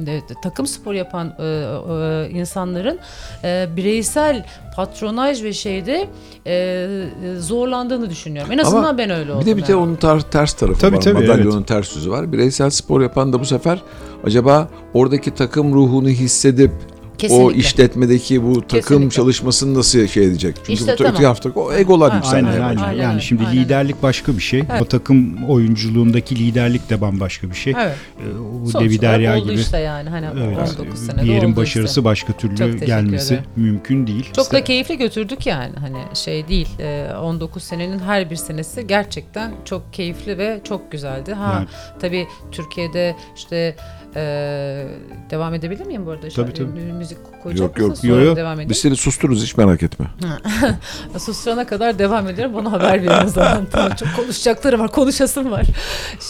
e, e, takım spor yapan e, e, insanların e, bireysel patronaj ve şeyde e, zorlandığını düşünüyorum. En azından Ama ben öyle oldum. Bir de bir de yani. onun tar- ters tarafı Tabii, var. tabii, Madalyonun ters yüzü var. Bireysel spor yapan da bu sefer acaba oradaki takım ruhunu hissedip o Kesinlikle. işletmedeki bu takım Kesinlikle. çalışmasını nasıl şey edecek? Çünkü İşte bu öteki hafta o egolar Ha, yükselmeye Aynen aynen. Aynen Yani şimdi aynen liderlik başka bir şey. O takım oyunculuğundaki liderlik de bambaşka bir şey. Evet. Ee, O Sonuç Devi Derya oldu gibi işte yani hani evet, 19 senede bir yerin oldu başarısı işte. başka türlü gelmesi ederim. mümkün değil. Çok da keyifli götürdük yani hani şey değil e, 19 senenin her bir senesi gerçekten çok keyifli ve çok güzeldi. Ha Yani- tabii Türkiye'de işte e, devam edebilir miyim bu arada? Şu Tabii, an tabii. mü- Müzik koyacak Yok, yok. mısın? Yo, Sonra yo. devam edeyim. Biz seni sustururuz hiç merak etme. Susturana kadar devam ediyorum. Bana haber verin o zaman. Tamam, çok konuşacaklarım var. Konuşasım var.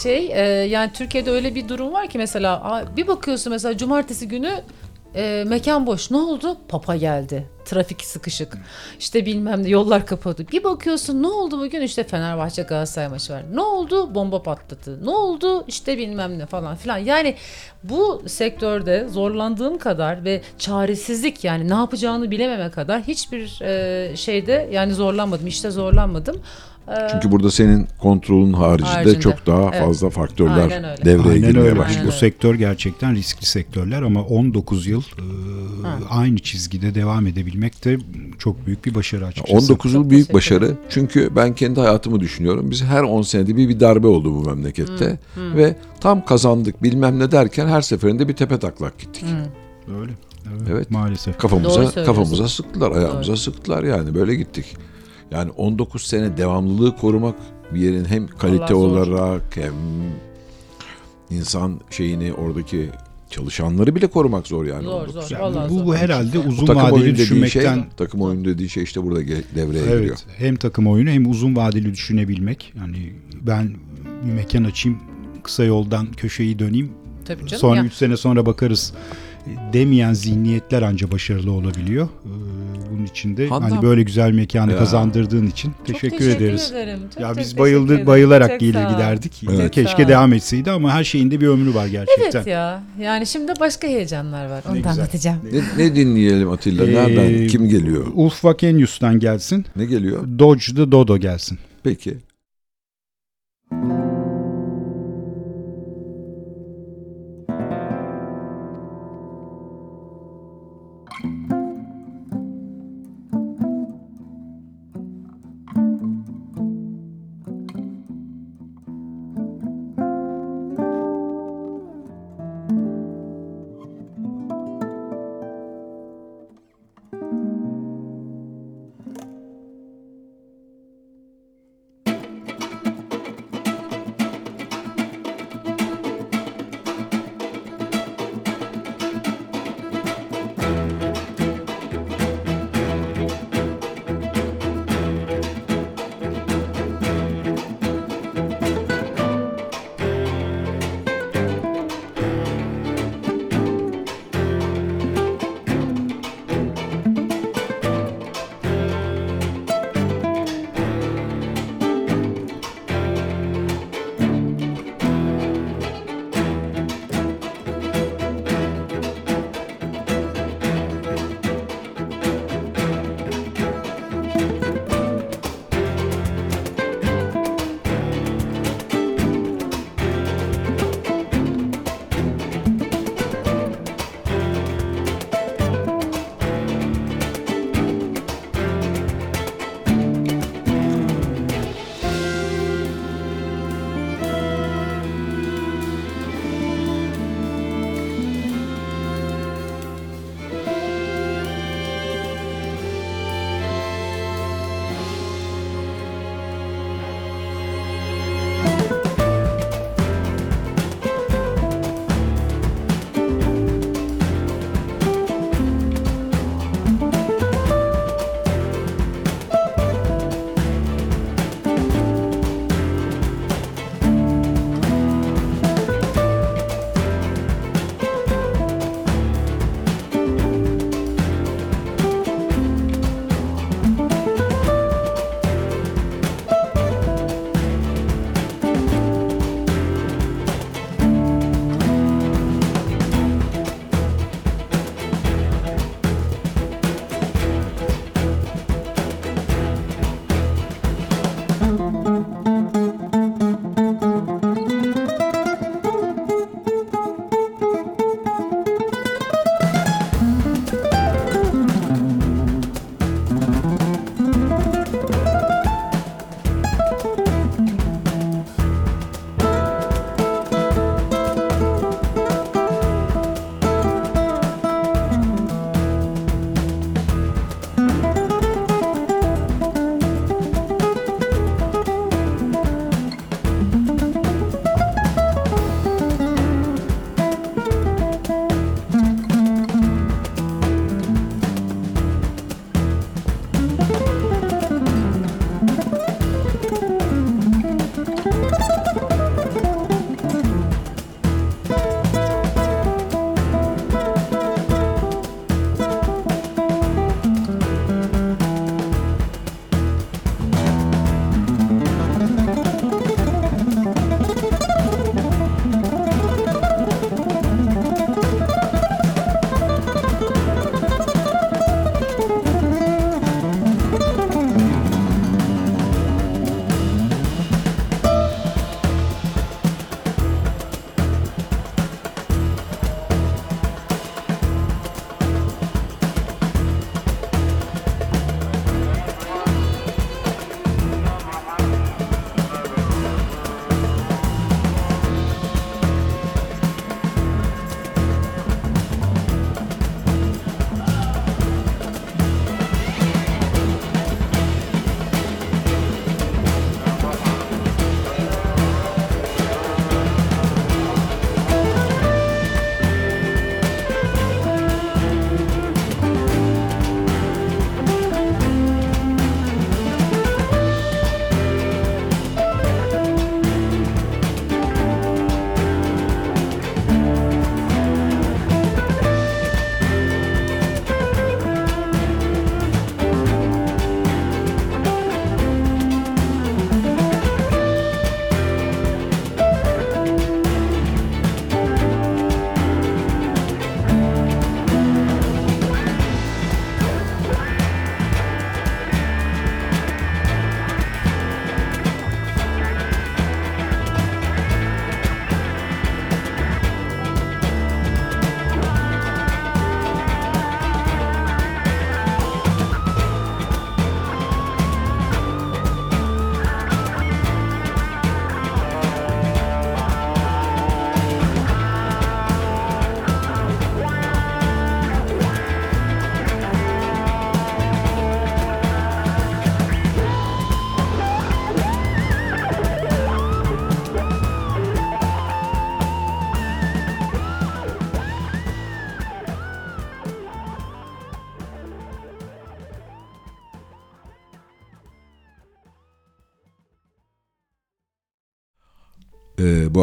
Şey e, yani Türkiye'de öyle bir durum var ki mesela bir bakıyorsun mesela cumartesi günü e, mekan boş. Ne oldu? Papa geldi. Trafik sıkışık. İşte bilmem ne yollar kapadı. Bir bakıyorsun ne oldu bugün? İşte Fenerbahçe Galatasaray maçı var. Ne oldu? Bomba patladı. Ne oldu? İşte bilmem ne falan filan. Yani bu sektörde zorlandığım kadar ve çaresizlik yani ne yapacağını bilememe kadar hiçbir e, şeyde yani zorlanmadım. İşte zorlanmadım. E, Çünkü burada senin kontrolün haricinde, Haricinde. çok daha Evet. fazla faktörler Aynen öyle. devreye Aynen girmeye öyle. Aynen Bu sektör gerçekten riskli sektörler ama 19 yıl e, Ha. aynı çizgide devam edebilmek de çok büyük bir başarı açıkçası. 19 yıl Çok büyük başarı. Çünkü ben kendi hayatımı düşünüyorum. Biz her 10 senede bir bir darbe oldu bu memlekette. Ve tam kazandık bilmem ne derken her seferinde bir tepe taklak gittik. Öyle. Evet, Evet. Maalesef. Doğru Kafamıza kafamıza sıktılar, ayağımıza sıktılar yani böyle gittik. Yani 19 sene devamlılığı korumak bir yerin hem kalite zor. olarak hem insan şeyini oradaki çalışanları bile korumak zor yani. Zor 19 zor. sene. Vallahi Bu, zor. bu herhalde Bu uzun takım vadeli dediği şey, düşünmekten takım oyunu dediği şey işte burada devreye giriyor. Evet. Hem takım oyunu hem uzun vadeli düşünebilmek. Yani ben bir mekan açayım, kısa yoldan köşeyi döneyim. Tabii canım. Sonra ya. 3 sene sonra bakarız demeyen zihniyetler anca başarılı olabiliyor. Ee, Bunun için de Handan- hani böyle güzel mekanı Ya. kazandırdığın için Çok teşekkür, ederiz. ederim. Çok ya biz teşekkür bayıldı ederim. bayılarak Çok gelir giderdik. Evet. Keşke Sağ devam etseydi ama her şeyin de bir ömrü var gerçekten. Evet ya. Yani şimdi başka heyecanlar var. Onu da güzel. anlatacağım. Ne, ne dinleyelim Atilla? Ee, Nereden? Kim geliyor? Ulf Vakenius'tan gelsin. Ne geliyor? Dodge the Dodo gelsin. Peki. Ee,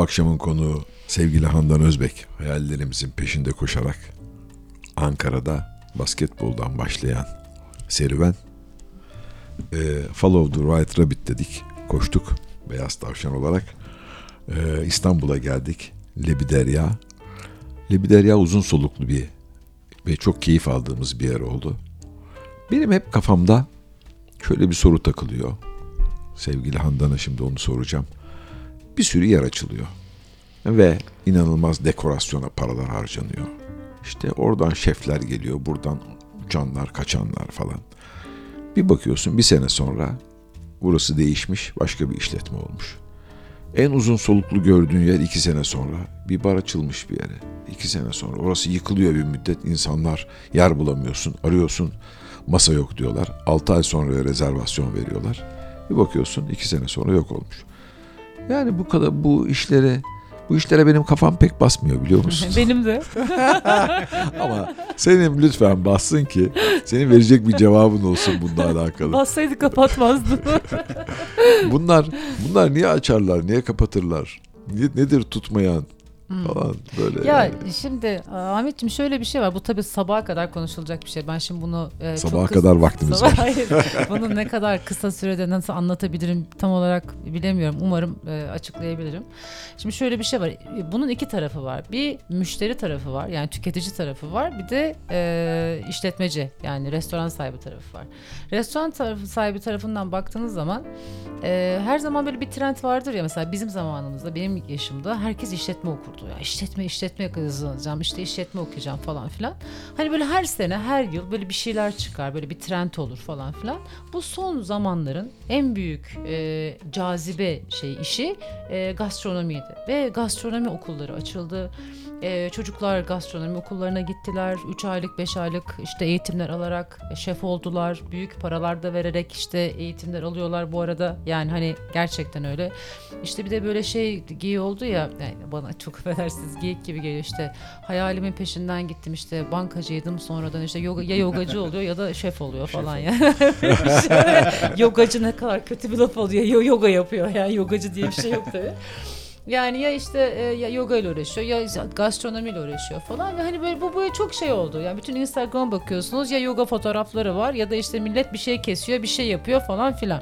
akşamın konuğu sevgili Handan Özbek. Hayallerimizin peşinde koşarak Ankara'da basketboldan başlayan serüven. Ee, Follow the Right Rabbit dedik. Koştuk beyaz tavşan olarak. Ee, İstanbul'a geldik. Lebiderya. Lebiderya uzun soluklu bir ve çok keyif aldığımız bir yer oldu. Benim hep kafamda şöyle bir soru takılıyor. Sevgili Handan'a şimdi onu soracağım. Bir sürü yer açılıyor. Ve inanılmaz dekorasyona paralar harcanıyor. İşte oradan şefler geliyor, buradan uçanlar, kaçanlar falan. Bir bakıyorsun bir sene sonra burası değişmiş, başka bir işletme olmuş. En uzun soluklu gördüğün yer iki sene sonra bir bar açılmış bir yere. İki sene sonra orası yıkılıyor bir müddet. insanlar yer bulamıyorsun, arıyorsun. Masa yok diyorlar. Altı ay sonra rezervasyon veriyorlar. Bir bakıyorsun iki sene sonra yok olmuş. Yani bu kadar bu işlere bu işlere benim kafam pek basmıyor biliyor musun? Benim de. Ama senin lütfen bassın ki senin verecek bir cevabın olsun bununla alakalı. Bassaydı kapatmazdım. Bunlar bunlar niye açarlar, niye kapatırlar? Nedir tutmayan falan böyle. ya yani. şimdi Ahmetciğim şöyle bir şey var. Bu tabii sabaha kadar konuşulacak bir şey. Ben şimdi bunu e, çok Sabaha kısa- kadar vaktimiz Sabah- var. Hayır. Bunu ne kadar kısa sürede nasıl anlatabilirim tam olarak bilemiyorum. Umarım e, açıklayabilirim. Şimdi şöyle bir şey var. Bunun iki tarafı var. Bir müşteri tarafı var. Yani tüketici tarafı var. Bir de e, işletmeci yani restoran sahibi tarafı var. Restoran tarafı sahibi tarafından baktığınız zaman e, her zaman böyle bir trend vardır ya mesela bizim zamanımızda benim yaşımda herkes işletme okurdu. Ya işletme işletme kazanacağım işte işletme okuyacağım falan filan. Hani böyle her sene her yıl böyle bir şeyler çıkar böyle bir trend olur falan filan. Bu son zamanların en büyük e, cazibe şey işi e, gastronomiydi ve gastronomi okulları açıldı. E, çocuklar gastronomi okullarına gittiler. 3 aylık 5 aylık işte eğitimler alarak şef oldular. Büyük paralar da vererek işte eğitimler alıyorlar bu arada. Yani hani gerçekten öyle. İşte bir de böyle şey giy oldu ya yani bana çok affedersiniz geyik gibi geliyor işte hayalimin peşinden gittim işte bankacıydım sonradan işte yoga, ya yogacı oluyor ya da şef oluyor falan ya. yogacı ne kadar kötü bir laf oluyor. Yo- yoga yapıyor yani yogacı diye bir şey yok tabii. Yani ya işte e, ya yoga ile uğraşıyor ya gastronomiyle uğraşıyor falan ve hani böyle bu böyle çok şey oldu. Yani bütün Instagram bakıyorsunuz ya yoga fotoğrafları var ya da işte millet bir şey kesiyor, bir şey yapıyor falan filan.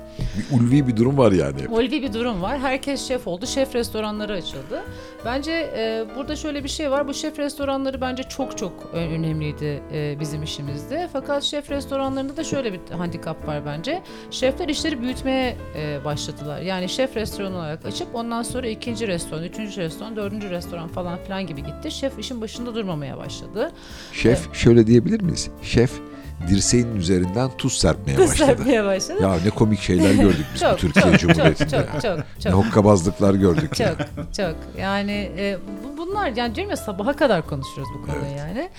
Bir ulvi bir durum var yani. Ulvi bir durum var. Herkes şef oldu. Şef restoranları açıldı. Bence e, burada şöyle bir şey var. Bu şef restoranları bence çok çok ö- önemliydi e, bizim işimizde. Fakat şef restoranlarında da şöyle bir handikap var bence. Şefler işleri büyütmeye e, başladılar. Yani şef restoran olarak açıp ondan sonra ikinci restoran, üçüncü restoran, dördüncü restoran falan filan gibi gitti. Şef işin başında durmamaya başladı. Şef şöyle diyebilir miyiz? Şef dirseğinin üzerinden tuz serpmeye Kız başladı. serpmeye başladı. Ya ne komik şeyler gördük biz bu Çok, Türkiye çok, Cumhuriyeti'nde çok, ya. çok, çok, Ne çok. hokkabazlıklar gördük. Çok çok yani e, bu- bunlar yani diyorum ya sabaha kadar konuşuyoruz bu konuyu Evet. yani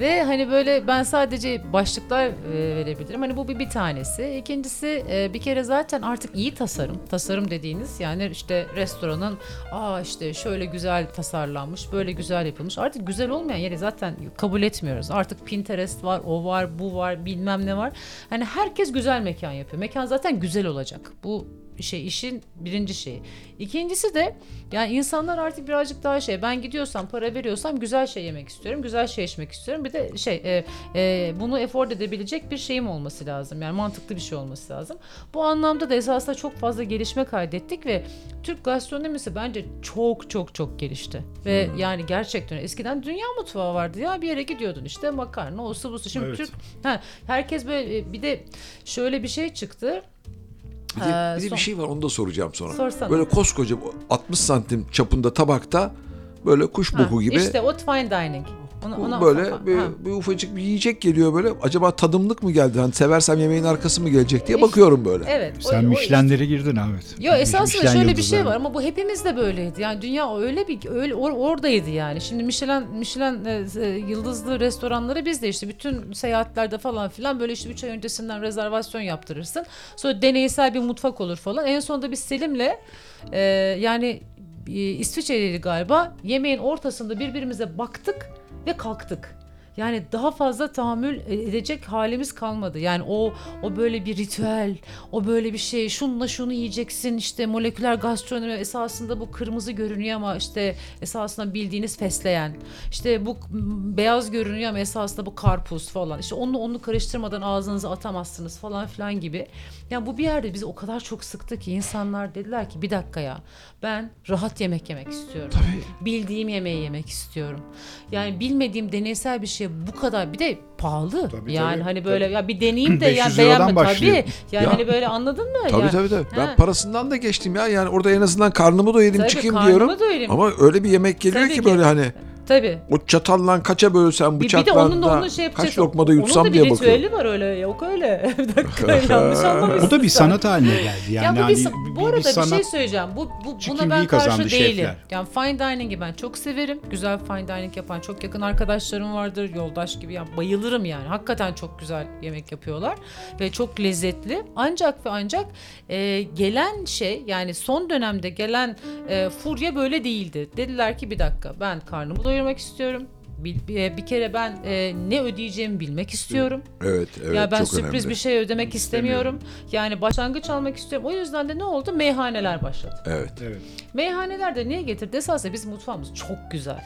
ve hani böyle ben sadece başlıklar e, verebilirim hani bu bir, bir tanesi ikincisi e, bir kere zaten artık iyi tasarım tasarım dediğiniz yani işte restoranın aa işte şöyle güzel tasarlanmış böyle güzel yapılmış artık güzel olmayan yeri zaten kabul etmiyoruz artık Pinterest var o var bu var bilmem ne var. Hani herkes güzel mekan yapıyor. Mekan zaten güzel olacak. Bu şey işin birinci şeyi. İkincisi de yani insanlar artık birazcık daha şey ben gidiyorsam para veriyorsam güzel şey yemek istiyorum. Güzel şey içmek istiyorum. Bir de şey e, e, bunu afford edebilecek bir şeyim olması lazım. Yani mantıklı bir şey olması lazım. Bu anlamda da esasında çok fazla gelişme kaydettik ve Türk gastronomisi bence çok çok çok gelişti. Ve yani gerçekten eskiden dünya mutfağı vardı ya bir yere gidiyordun işte makarna o su bu su. Şimdi Evet. Türk ha, herkes böyle bir de şöyle bir şey çıktı. Bir de, Ee, bir, de son- bir şey var onu da soracağım sonra. Sorsana. Böyle koskoca 60 santim çapında tabakta böyle kuş Ha, gibi İşte o fine dining. Ona, bu ona böyle bir, bir ufacık bir yiyecek geliyor böyle. Acaba tadımlık mı geldi? Hani seversem yemeğin arkası mı gelecek diye İşte- bakıyorum böyle. Evet. o- Sen o Michelin'lere girdin Ahmet. Yo esasında Michelin şöyle bir şey var ama bu hepimizde böyleydi. Yani dünya öyle bir öyle or- oradaydı yani. Şimdi Michelin Michelin e, e, yıldızlı restoranları biz de işte bütün seyahatlerde falan filan böyle işte 3 ay öncesinden rezervasyon yaptırırsın. Sonra deneysel bir mutfak olur falan. En sonunda biz Selim'le e, yani e, İsviçre'liydi galiba. Yemeğin ortasında birbirimize baktık ve kalktık. Yani daha fazla tahammül edecek halimiz kalmadı. Yani o o böyle bir ritüel, o böyle bir şey, şunla şunu yiyeceksin işte moleküler gastronomi esasında bu kırmızı görünüyor ama işte esasında bildiğiniz fesleğen. İşte bu beyaz görünüyor ama esasında bu karpuz falan. İşte onu onu karıştırmadan ağzınıza atamazsınız falan filan gibi. Yani bu bir yerde bizi o kadar çok sıktı ki insanlar dediler ki bir dakika ya ben rahat yemek yemek istiyorum. Bildiğim yemeği yemek istiyorum. Yani bilmediğim deneysel bir şey bu kadar bir de pahalı. Tabii, yani tabii, hani böyle ya bir deneyeyim de ya 500 liradan beğenme başlıyor. tabii. Yani Ya. hani böyle anladın mı? Tabii Ya- tabii tabii. Ben parasından da geçtim ya. Yani orada en azından karnımı doyurayım Tabii, çıkayım diyorum. doyurayım. Ama öyle bir yemek geliyor Tabii ki ki. böyle hani Tabii. o çatalla kaça bölsen Bir, bir bıçakla de onun da onun şey yapacak. kaç lokmada yutsam onun da diye bir bakıyorum. ritüeli var öyle. Yok öyle. bir dakika yanlış anlamışsın. O da bir sanat haline geldi. Yani ya bu, hani bir, sa- bu arada bir, şey sanat- söyleyeceğim. Bu, bu buna ben karşı kazandı değilim. şefler. Yani fine dining'i ben çok severim. Güzel fine dining yapan çok yakın arkadaşlarım vardır. Yoldaş gibi yani bayılırım yani. Hakikaten çok güzel yemek yapıyorlar ve çok lezzetli. Ancak ve ancak e, gelen şey yani son dönemde gelen e, furya böyle değildi. Dediler ki bir dakika ben karnımı doyurmak istiyorum. Bir, bir, bir kere ben e, ne ödeyeceğimi bilmek istiyorum. Evet evet ya ben çok sürpriz önemli. bir şey ödemek istemiyorum. Yani başlangıç almak istiyorum. O yüzden de ne oldu? Meyhaneler başladı. Evet. Evet. Meyhaneler de niye getirdi? Esasında bizim mutfağımız çok güzel.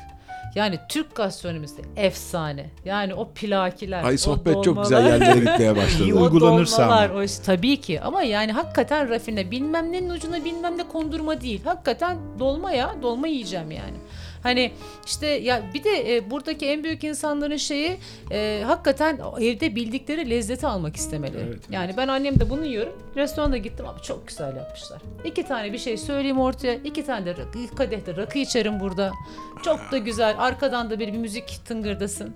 Yani Türk gastronomisi efsane. Yani o plakiler, Ay o sohbet çok dolmalar. güzel yerlere gitmeye başladı. İyi o uygulanırsa dolmalar, ama. o işte, tabii ki ama yani hakikaten rafine bilmem nenin ucuna bilmem ne kondurma değil. Hakikaten dolma ya dolma yiyeceğim yani. Hani işte ya bir de e, buradaki en büyük insanların şeyi e, hakikaten evde bildikleri lezzeti almak istemeli. Evet, evet. Yani ben annemde bunu yiyorum. Restoranda gittim abi çok güzel yapmışlar. İki tane bir şey söyleyeyim ortaya. iki tane de rakı, kadehte rakı içerim burada. Çok da güzel. Arkadan da bir, bir müzik tıngırdasın.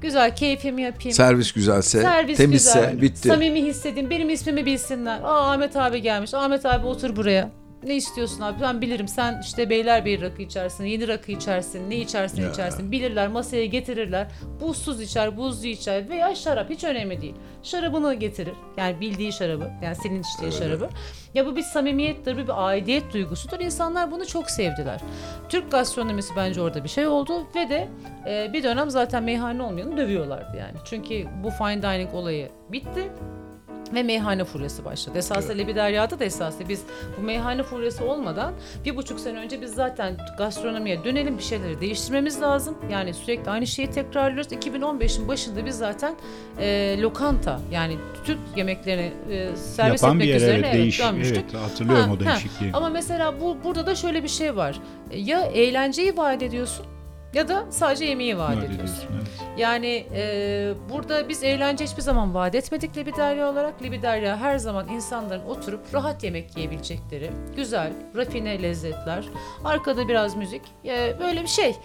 Güzel keyfimi yapayım. Servis güzelse, Servis temizse güzel. bitti. Samimi hissedin. Benim ismimi bilsinler. Aa Ahmet abi gelmiş. Ahmet abi otur buraya. Ne istiyorsun abi? Ben bilirim. Sen işte Beylerbeyi rakı içersin, yeni rakı içersin, ne içersin Ya. içersin. Bilirler, masaya getirirler. Buzsuz içer, buzlu içer veya şarap hiç önemli değil. Şarabını getirir. Yani bildiği şarabı. Yani senin içtiğin şarabı. Ya bu bir samimiyettir, bu bir aidiyet duygusudur. İnsanlar bunu çok sevdiler. Türk gastronomisi bence orada bir şey oldu ve de e, bir dönem zaten meyhane olmayanı dövüyorlardı yani. Çünkü bu fine dining olayı bitti ve meyhane furyası başladı. Esasında Libiderya'da da esasında biz bu meyhane furyası olmadan bir buçuk sene önce biz zaten gastronomiye dönelim bir şeyleri değiştirmemiz lazım. Yani sürekli aynı şeyi tekrarlıyoruz. 2015'in başında biz zaten e, lokanta yani Türk yemeklerini e, servis Yapan bir etmek yere üzerine evet, evet, değiş, dönmüştük. evet, hatırlıyorum Ha, o ha. değişikliği. Ama mesela bu burada da şöyle bir şey var. Ya eğlenceyi vaat ediyorsun ya da sadece yemeği vaat Öyle ediyorsun. diyorsun, evet. Yani e, burada biz eğlence hiçbir zaman vaat etmedik Libiderya olarak. Libiderya her zaman insanların oturup rahat yemek yiyebilecekleri, güzel, rafine lezzetler, arkada biraz müzik, e, böyle bir şey. E,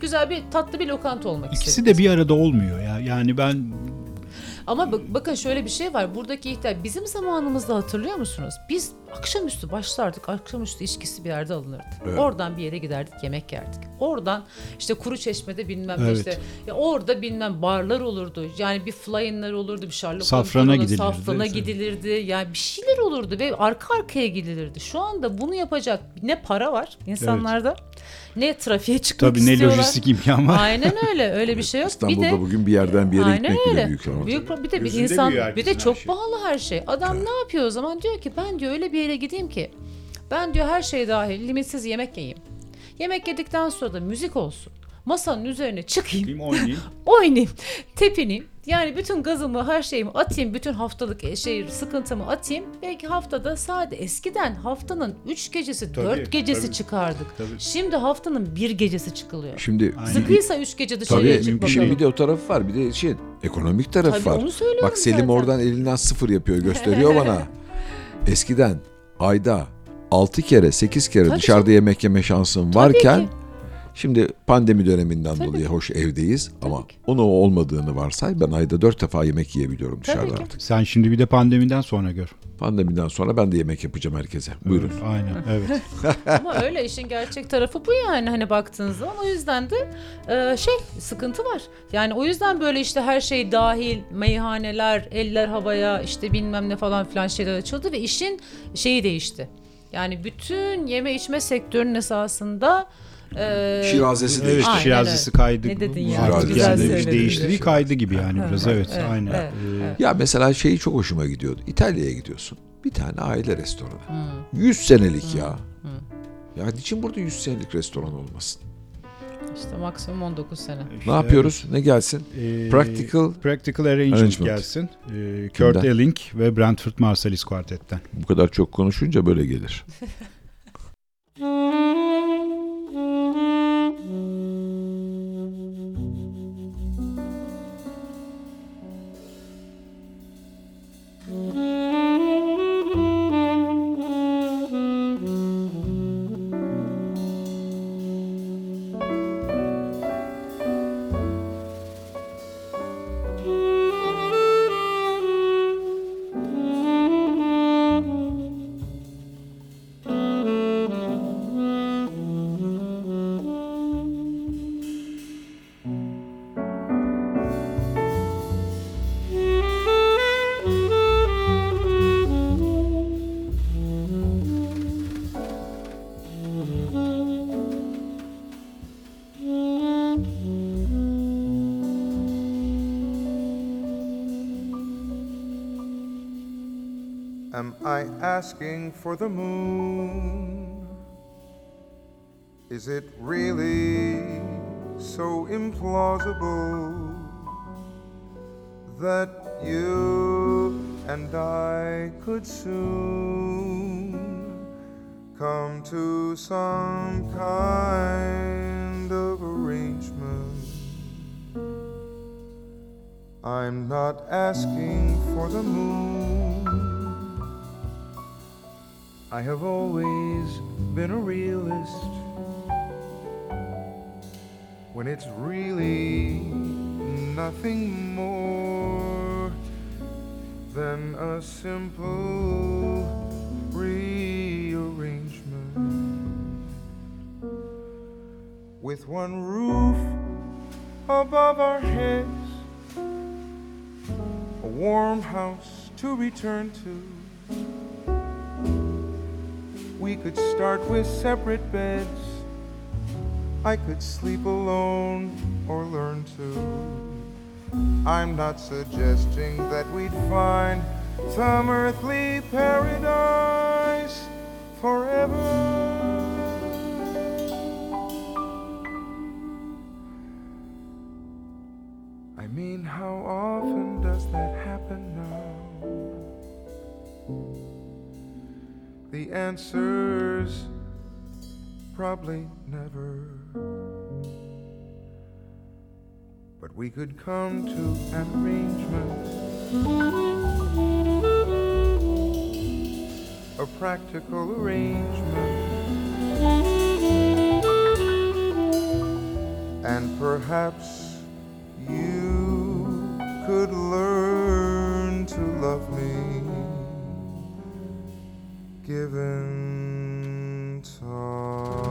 güzel bir tatlı bir lokanta olmak İkisi istedik. de bir arada olmuyor ya. Yani ben Ama bak, bakın şöyle bir şey var. Buradaki ihtiyaç bizim zamanımızda hatırlıyor musunuz? Biz akşamüstü başlardık. Akşamüstü içkisi bir yerde alınırdı. Evet. Oradan bir yere giderdik yemek yerdik. Oradan işte kuru çeşmede bilmem Evet. işte ya orada bilmem barlar olurdu. Yani bir flyin'lar olurdu, bir Sherlock Safrana olurdu, gidilirdi, Safrana evet. gidilirdi. Yani bir şeyler olurdu ve arka arkaya gidilirdi. Şu anda bunu yapacak ne para var insanlarda ne trafiğe çıkmak tabii ne istiyorlar. lojistik imkan var. Aynen öyle. Öyle bir şey yok. İstanbul'da bir de bugün bir yerden bir yere Aynen gitmek bile öyle. büyük ama. Büyük bir de bir Gözünde insan büyüyor bir de çok şey. pahalı her şey. Adam ne yapıyor o zaman? Diyor ki ben diyor öyle bir yere gideyim ki ben diyor her şey dahil limitsiz yemek yiyeyim. Yemek yedikten sonra da müzik olsun. Masanın üzerine çıkayım, Film oynayayım. oynayayım, tepineyim. Yani bütün gazımı, her şeyimi atayım, bütün haftalık e, şey sıkıntımı atayım. Belki haftada sadece eskiden haftanın 3 gecesi, Tabii, 4 gecesi tabii. çıkardık. Tabii. Şimdi haftanın bir gecesi çıkılıyor. Şimdi Aynen. Sıkıysa 3 gece dışarıya tabii çık mümkün bakalım. şimdi bir de o tarafı var. Bir de şey ekonomik tarafı Tabii var. onu söylüyorum Bak Selim zaten. oradan elinden sıfır yapıyor gösteriyor bana. Eskiden ayda 6 kere 8 kere Tabii dışarıda canım. yemek yeme şansın Tabii varken ki. Şimdi pandemi döneminden Tabii dolayı ki. hoş evdeyiz ama ki. onu olmadığını varsay ben ayda 4 defa yemek yiyebiliyorum Tabii dışarıda ki. artık. Sen şimdi bir de pandemiden sonra gör. Pandemiden sonra ben de yemek yapacağım herkese. Buyurun. Evet, Aynen evet. Ama öyle işin gerçek tarafı bu yani hani baktığınız zaman o yüzden de e, şey sıkıntı var. Yani o yüzden böyle işte her şey dahil meyhaneler, eller havaya işte bilmem ne falan filan şeyler açıldı ve işin şeyi değişti. Yani bütün yeme içme sektörünün esasında Ee, Şirazesi Evet, değişti. Aynen şirazesi kaydı. Ne dedin ya? Yani söyledin. değişti kaydı gibi yani biraz evet, Evet, aynen. evet, evet. Ya mesela şeyi çok hoşuma gidiyordu. İtalya'ya gidiyorsun. Bir tane aile restoranı. Hmm, 100 senelik ya. hmm. Ya niçin burada 100 senelik restoran olmasın? İşte maksimum 19 sene. işte Ne yapıyoruz? Ne gelsin? Ee, Practical Practical Arrangement, Arrangement. gelsin. Ee, Kurt Kimden? Elling ve Brentford Marsalis Quartet'ten. bu kadar çok konuşunca böyle gelir. asking for the moon? Is it really so implausible that you and I could soon come to some kind of arrangement? I'm not asking for the moon. I have always been a realist when it's really nothing more than a simple rearrangement with one roof above our heads, a warm house to return to. We could start with separate beds. I could sleep alone or learn to. I'm not suggesting that we'd find some earthly paradise forever. I mean, how often does that happen The answer's probably never. But we could come to an arrangement, a practical arrangement, and perhaps you could learn to love me given time.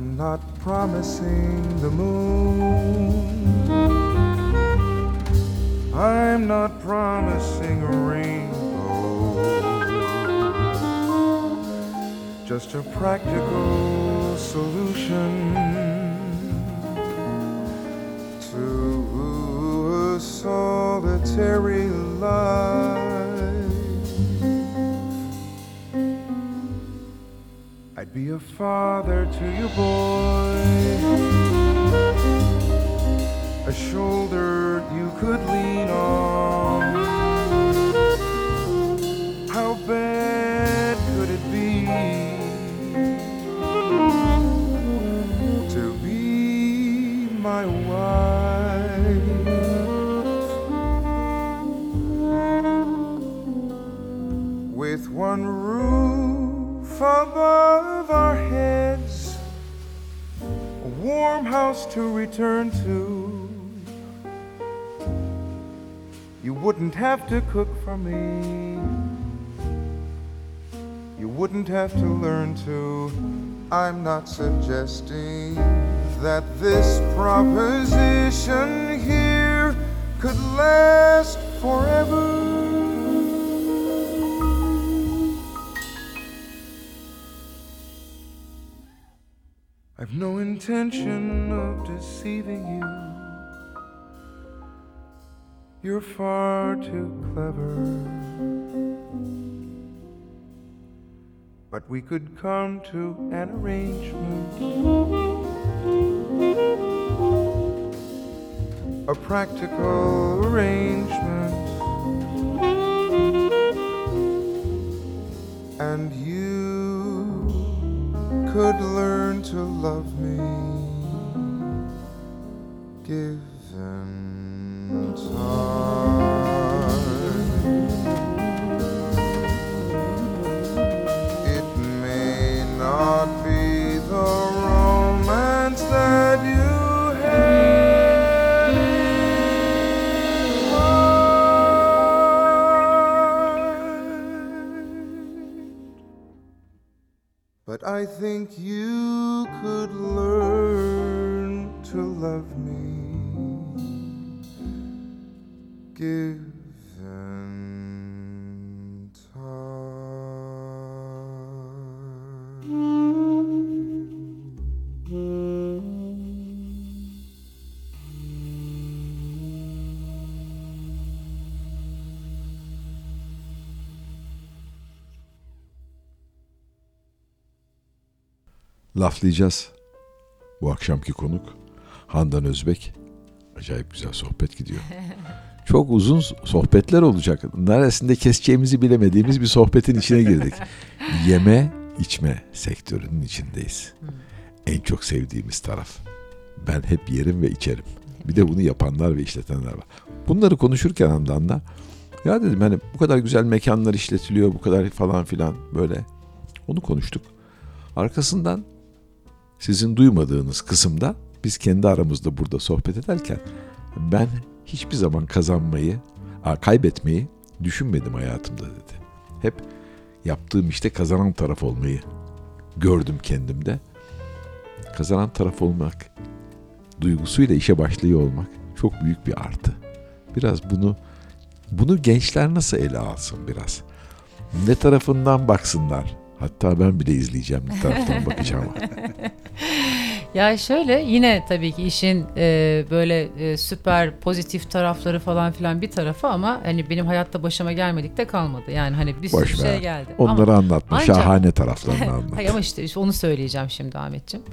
I'm not promising the moon. I'm not promising a rainbow. Just a practical solution to a solitary be a father to your boy, a shoulder you could lean on. How bad could it be to be my wife? With one roof above our heads, a warm house to return to. You wouldn't have to cook for me. You wouldn't have to learn to. I'm not suggesting that this proposition here could last forever. Intention of deceiving you. You're far too clever. But we could come to an arrangement. A practical arrangement. And you could learn to love me. Given time. I think you could learn to love me. Given Laflayacağız. Bu akşamki konuk Handan Özbek. Acayip güzel sohbet gidiyor. Çok uzun sohbetler olacak. Neresinde keseceğimizi bilemediğimiz bir sohbetin içine girdik. Yeme içme sektörünün içindeyiz. En çok sevdiğimiz taraf. Ben hep yerim ve içerim. Bir de bunu yapanlar ve işletenler var. Bunları konuşurken Handan'la ya dedim hani bu kadar güzel mekanlar işletiliyor, bu kadar falan filan böyle. Onu konuştuk. Arkasından sizin duymadığınız kısımda biz kendi aramızda burada sohbet ederken ben hiçbir zaman kazanmayı, kaybetmeyi düşünmedim hayatımda dedi. Hep yaptığım işte kazanan taraf olmayı gördüm kendimde. Kazanan taraf olmak, duygusuyla işe başlıyor olmak çok büyük bir artı. Biraz bunu bunu gençler nasıl ele alsın biraz? Ne tarafından baksınlar? Hatta ben bile izleyeceğim ne taraftan bakacağım. Ya şöyle yine tabii ki işin e, böyle e, süper pozitif tarafları falan filan bir tarafı ama hani benim hayatta başıma gelmedik de kalmadı. Yani hani bir sürü Boş ver. şey geldi. Onları anlatma. ancak- Şahane taraflarını anlat. Hayır ama işte, işte onu söyleyeceğim şimdi Ahmetciğim.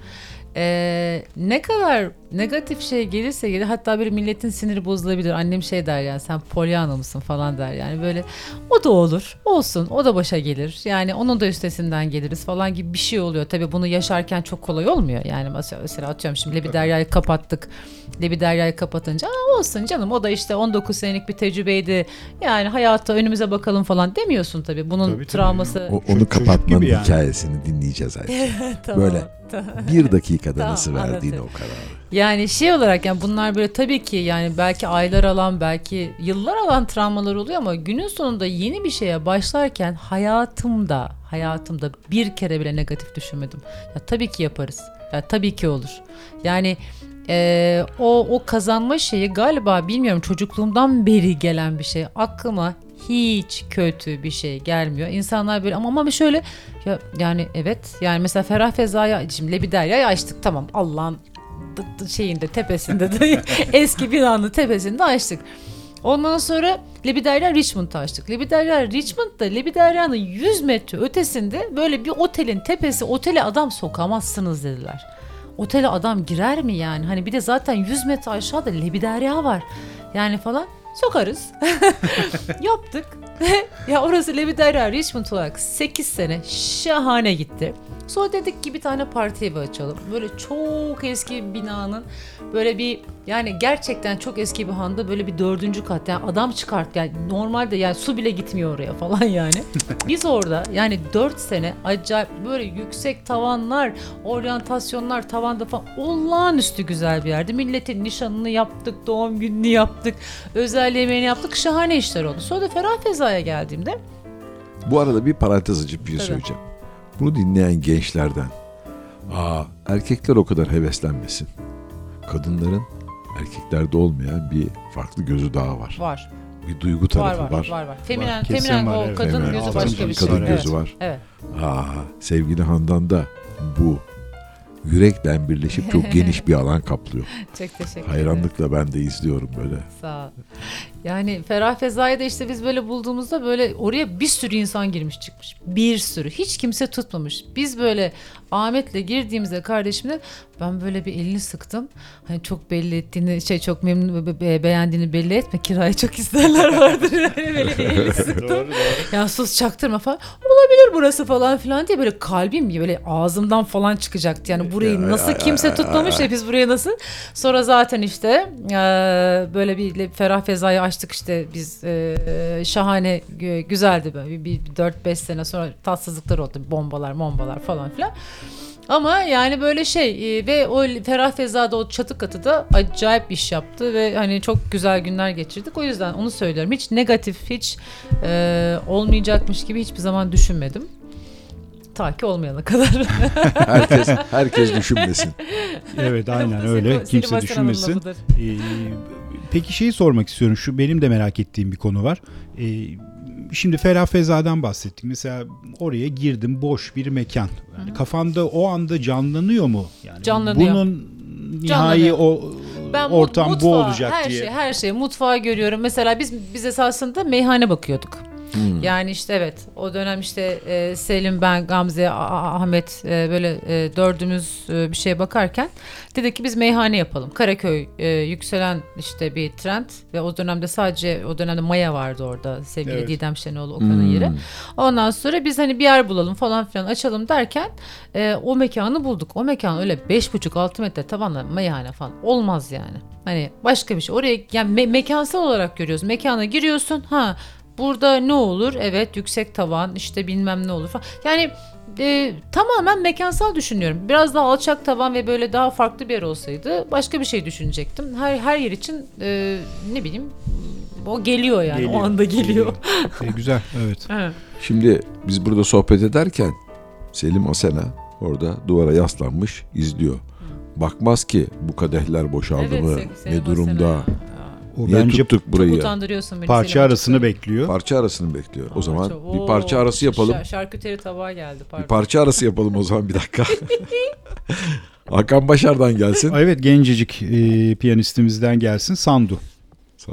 Ee, ne kadar negatif şey gelirse gelir hatta bir milletin siniri bozulabilir. Annem şey der yani sen Pollyanna mısın falan der yani böyle o da olur olsun o da başa gelir yani onun da üstesinden geliriz falan gibi bir şey oluyor. Tabii bunu yaşarken çok kolay olmuyor yani mesela, mesela atıyorum şimdi Lebi Derya'yı kapattık. Lebi Derya'yı kapatınca Aa, olsun canım o da işte 19 senelik bir tecrübeydi yani hayata önümüze bakalım falan demiyorsun tabii. Bunun Tabii, tabii. travması O, onu kapatmanın yani. hikayesini dinleyeceğiz ayrıca. Tamam, Böyle. Bir dakikada Tamam, nasıl verdiğini anlatayım. o kadar. Yani şey olarak yani bunlar böyle tabii ki yani belki aylar alan belki yıllar alan travmalar oluyor ama günün sonunda yeni bir şeye başlarken hayatımda hayatımda bir kere bile negatif düşünmedim. Ya tabii ki yaparız. Ya, tabii ki olur. Yani e, o o kazanma şeyi galiba bilmiyorum çocukluğumdan beri gelen bir şey. Aklıma hiç kötü bir şey gelmiyor. İnsanlar böyle ama ama şöyle ya yani evet yani mesela Ferah Feza'yı şimdi Lebiderya'yı açtık tamam Allah'ın şeyinde tepesinde de eski binanın tepesinde açtık. Ondan sonra Lebiderya Richmond'u açtık. Lebiderya Richmond'da Lebiderya'nın 100 metre ötesinde böyle bir otelin tepesi otele adam sokamazsınız dediler. Otele adam girer mi yani? Hani bir de zaten 100 metre aşağıda Lebiderya var. Yani falan sokarız. Yaptık. ya orası Lebiderya Richmond olarak 8 sene şahane gitti. Sonra dedik ki bir tane parti evi açalım. Böyle çok eski bir binanın böyle bir yani gerçekten çok eski bir handa böyle bir dördüncü kat yani adam çıkart yani normalde yani su bile gitmiyor oraya falan yani. Biz orada yani dört sene acayip böyle yüksek tavanlar, oryantasyonlar tavanda falan olağanüstü güzel bir yerdi. Milletin nişanını yaptık, doğum gününü yaptık, özel yemeğini yaptık. Şahane işler oldu. Sonra da Ferah Feza'ya geldiğimde Bu arada bir parantez açıp bir şey söyleyeceğim. Bunu dinleyen gençlerden aa erkekler o kadar heveslenmesin. Kadınların erkeklerde olmayan bir farklı gözü daha var. var. Bir duygu Var tarafı var, var. var var Feminen, Kesin feminen var, o evet. kadın Feminen, gözü başka bir şey. kadın evet. gözü var. Evet. Aa, sevgili Handan da bu yürekle birleşip çok geniş bir alan kaplıyor. Çok teşekkür ederim. Hayranlıkla ben de izliyorum böyle. Sağ ol. Yani Ferah Feza'yı da işte biz böyle bulduğumuzda böyle oraya bir sürü insan girmiş çıkmış. Bir sürü. Hiç kimse tutmamış. Biz böyle Ahmet'le girdiğimizde kardeşimle ben böyle bir elini sıktım. Hani çok belli ettiğini şey çok memnun be- be- beğendiğini belli etme. Kirayı çok isterler vardır. Yani böyle bir elini sıktım. Ya sus çaktırma falan. Olabilir burası falan filan diye böyle kalbim böyle ağzımdan falan çıkacaktı. Yani burayı nasıl kimse tutmamış ya biz buraya nasıl. Sonra zaten işte böyle bir ferah fezayı açtık işte biz eee, şahane gü- güzeldi böyle bir, bir 4-5 sene sonra tatsızlıklar oldu bombalar bombalar falan filan. Ama yani böyle şey e, ve o Ferah Feza'da o çatı katı da acayip iş yaptı ve hani çok güzel günler geçirdik. O yüzden onu söylüyorum. Hiç negatif, hiç e, olmayacakmış gibi hiçbir zaman düşünmedim. Ta ki olmayana kadar. Herkes herkes düşünmesin. Evet aynen öyle. Kimse düşünmesin. Ee, peki şeyi sormak istiyorum. Şu benim de merak ettiğim bir konu var. Ee, şimdi Ferah Feza'dan bahsettik. Mesela oraya girdim boş bir mekan. Yani kafanda o anda canlanıyor mu? Yani Canlanıyor. Bunun nihai Canlanıyor. o Ben ortam mut- bu mutfağı, olacak her diye. Şey, her şey mutfağı görüyorum. Mesela biz biz esasında meyhane bakıyorduk. Hmm. Yani işte evet o dönem işte e, Selim ben Gamze A- Ahmet e, böyle e, dördümüz e, bir şeye bakarken dedik ki biz meyhane yapalım. Karaköy e, yükselen işte bir trend ve o dönemde sadece o dönemde Maya vardı orada sevgili Evet. Didem Şenoğlu Okan'ın Hmm. yeri. Ondan sonra biz hani bir yer bulalım falan filan açalım derken e, o mekanı bulduk. O mekan öyle 5,5-6 metre tavanla meyhane falan olmaz yani. Hani başka bir şey. Oraya yani me- mekansal olarak görüyoruz. Mekana giriyorsun ha burada ne olur? Evet yüksek tavan işte bilmem ne olur falan. Yani e, tamamen mekansal düşünüyorum. Biraz daha alçak tavan ve böyle daha farklı bir yer olsaydı başka bir şey düşünecektim. Her her yer için e, ne bileyim o geliyor yani o Geliyor, anda geliyor. Ee, güzel evet. Evet. Şimdi biz burada sohbet ederken Selim Asena orada duvara yaslanmış izliyor. Bakmaz ki bu kadehler boşaldı mı? Se- Selim ne durumda? Asena. O Niye bence tuttuk burayı? Çok ya? utandırıyorsun beni. parça Selim arasını açıkçası. bekliyor. Parça arasını bekliyor. O zaman çok- bir parça Oo, arası yapalım. şar- şarküteri tabağı geldi pardon. Bir parça arası yapalım o zaman bir dakika. Hakan Başar'dan gelsin. Evet gencecik e, piyanistimizden gelsin Sandu. Sağ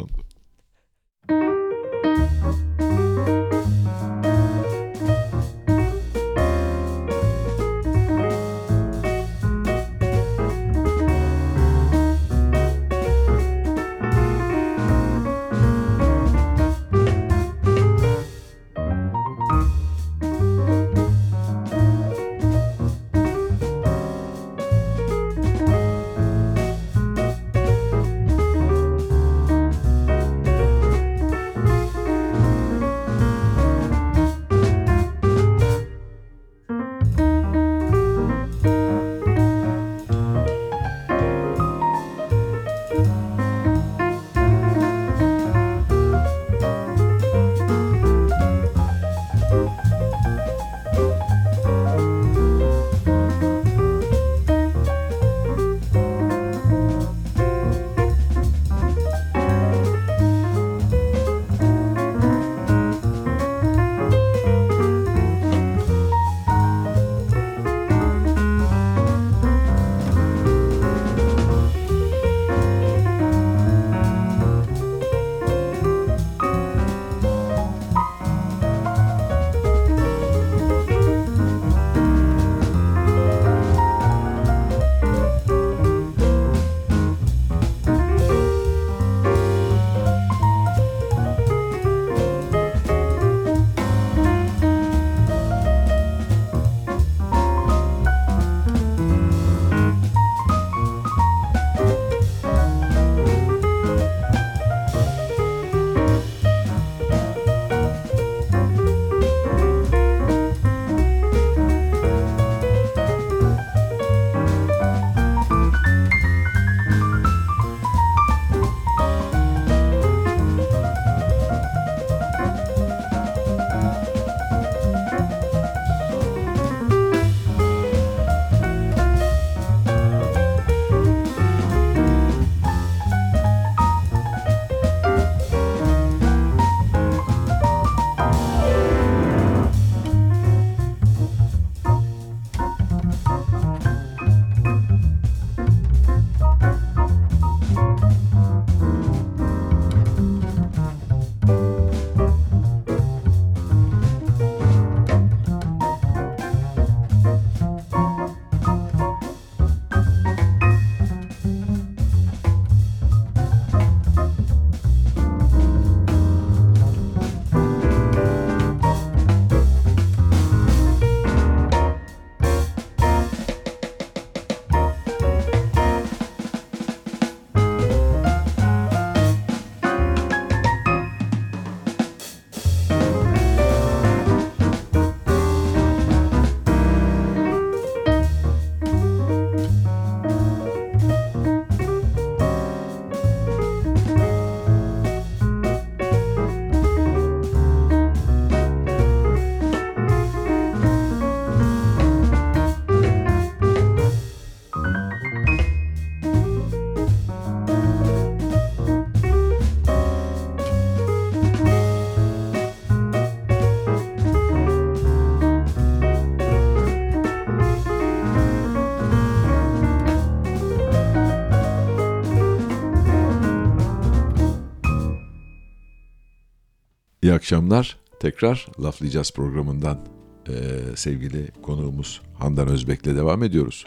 Akşamlar. Tekrar Laflayacağız programından e, sevgili konuğumuz Handan Özbek'le devam ediyoruz.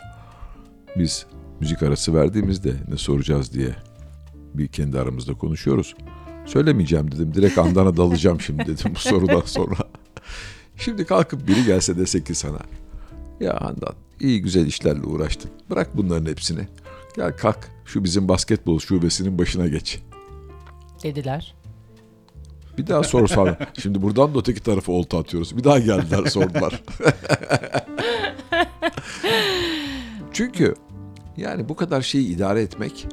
Biz müzik arası verdiğimizde ne soracağız diye bir kendi aramızda konuşuyoruz. Söylemeyeceğim dedim. Direkt Handan'a dalacağım şimdi dedim bu sorudan sonra. Şimdi kalkıp biri gelse dese ki sana ya Handan iyi güzel işlerle uğraştın. Bırak bunların hepsini. Gel kalk şu bizim basketbol şubesinin başına geç. Dediler. Bir daha soru sor. Şimdi buradan da öteki tarafa olta atıyoruz. Bir daha geldiler sordular. Çünkü yani bu kadar şeyi idare etmek,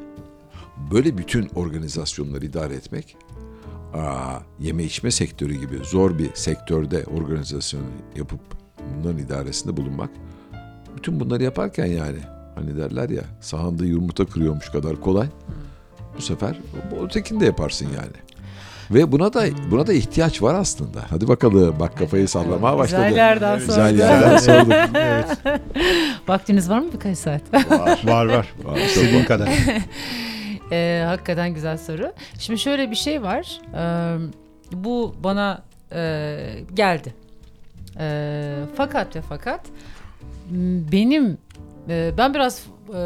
böyle bütün organizasyonları idare etmek, aa, yeme içme sektörü gibi zor bir sektörde organizasyon yapıp bunların idaresinde bulunmak, bütün bunları yaparken yani hani derler ya sahanda yumurta kırıyormuş kadar kolay. Bu sefer bu ötekini de yaparsın yani. Ve buna da buna da ihtiyaç var aslında. Hadi bakalım bak kafayı sallamaya başladı. Güzel yerden Güzel sordun. yerden sorduk. evet. Vaktiniz var mı birkaç saat? Var var. Var, İstediğin çok kadar. Ee, hakikaten güzel soru. Şimdi şöyle bir şey var. Ee, bu bana e, geldi. Ee, fakat ve fakat benim e, ben biraz e,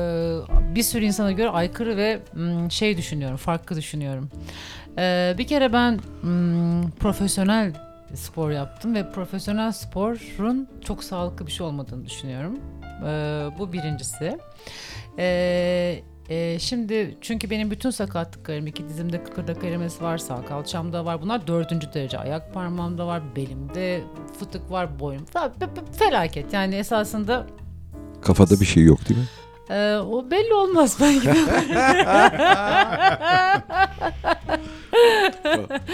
bir sürü insana göre aykırı ve şey düşünüyorum, farklı düşünüyorum. Ee, bir kere ben m, profesyonel spor yaptım ve profesyonel sporun çok sağlıklı bir şey olmadığını düşünüyorum. Ee, bu birincisi. Ee, e, şimdi çünkü benim bütün sakatlıklarım iki dizimde kıkırdak erimesi var, sağ kalçamda var. Bunlar dördüncü derece. Ayak parmağımda var, belimde fıtık var, boynum. Fe- fe- fe- Felaket. Yani esasında Kafada bir şey yok değil mi? E, o belli olmaz belki.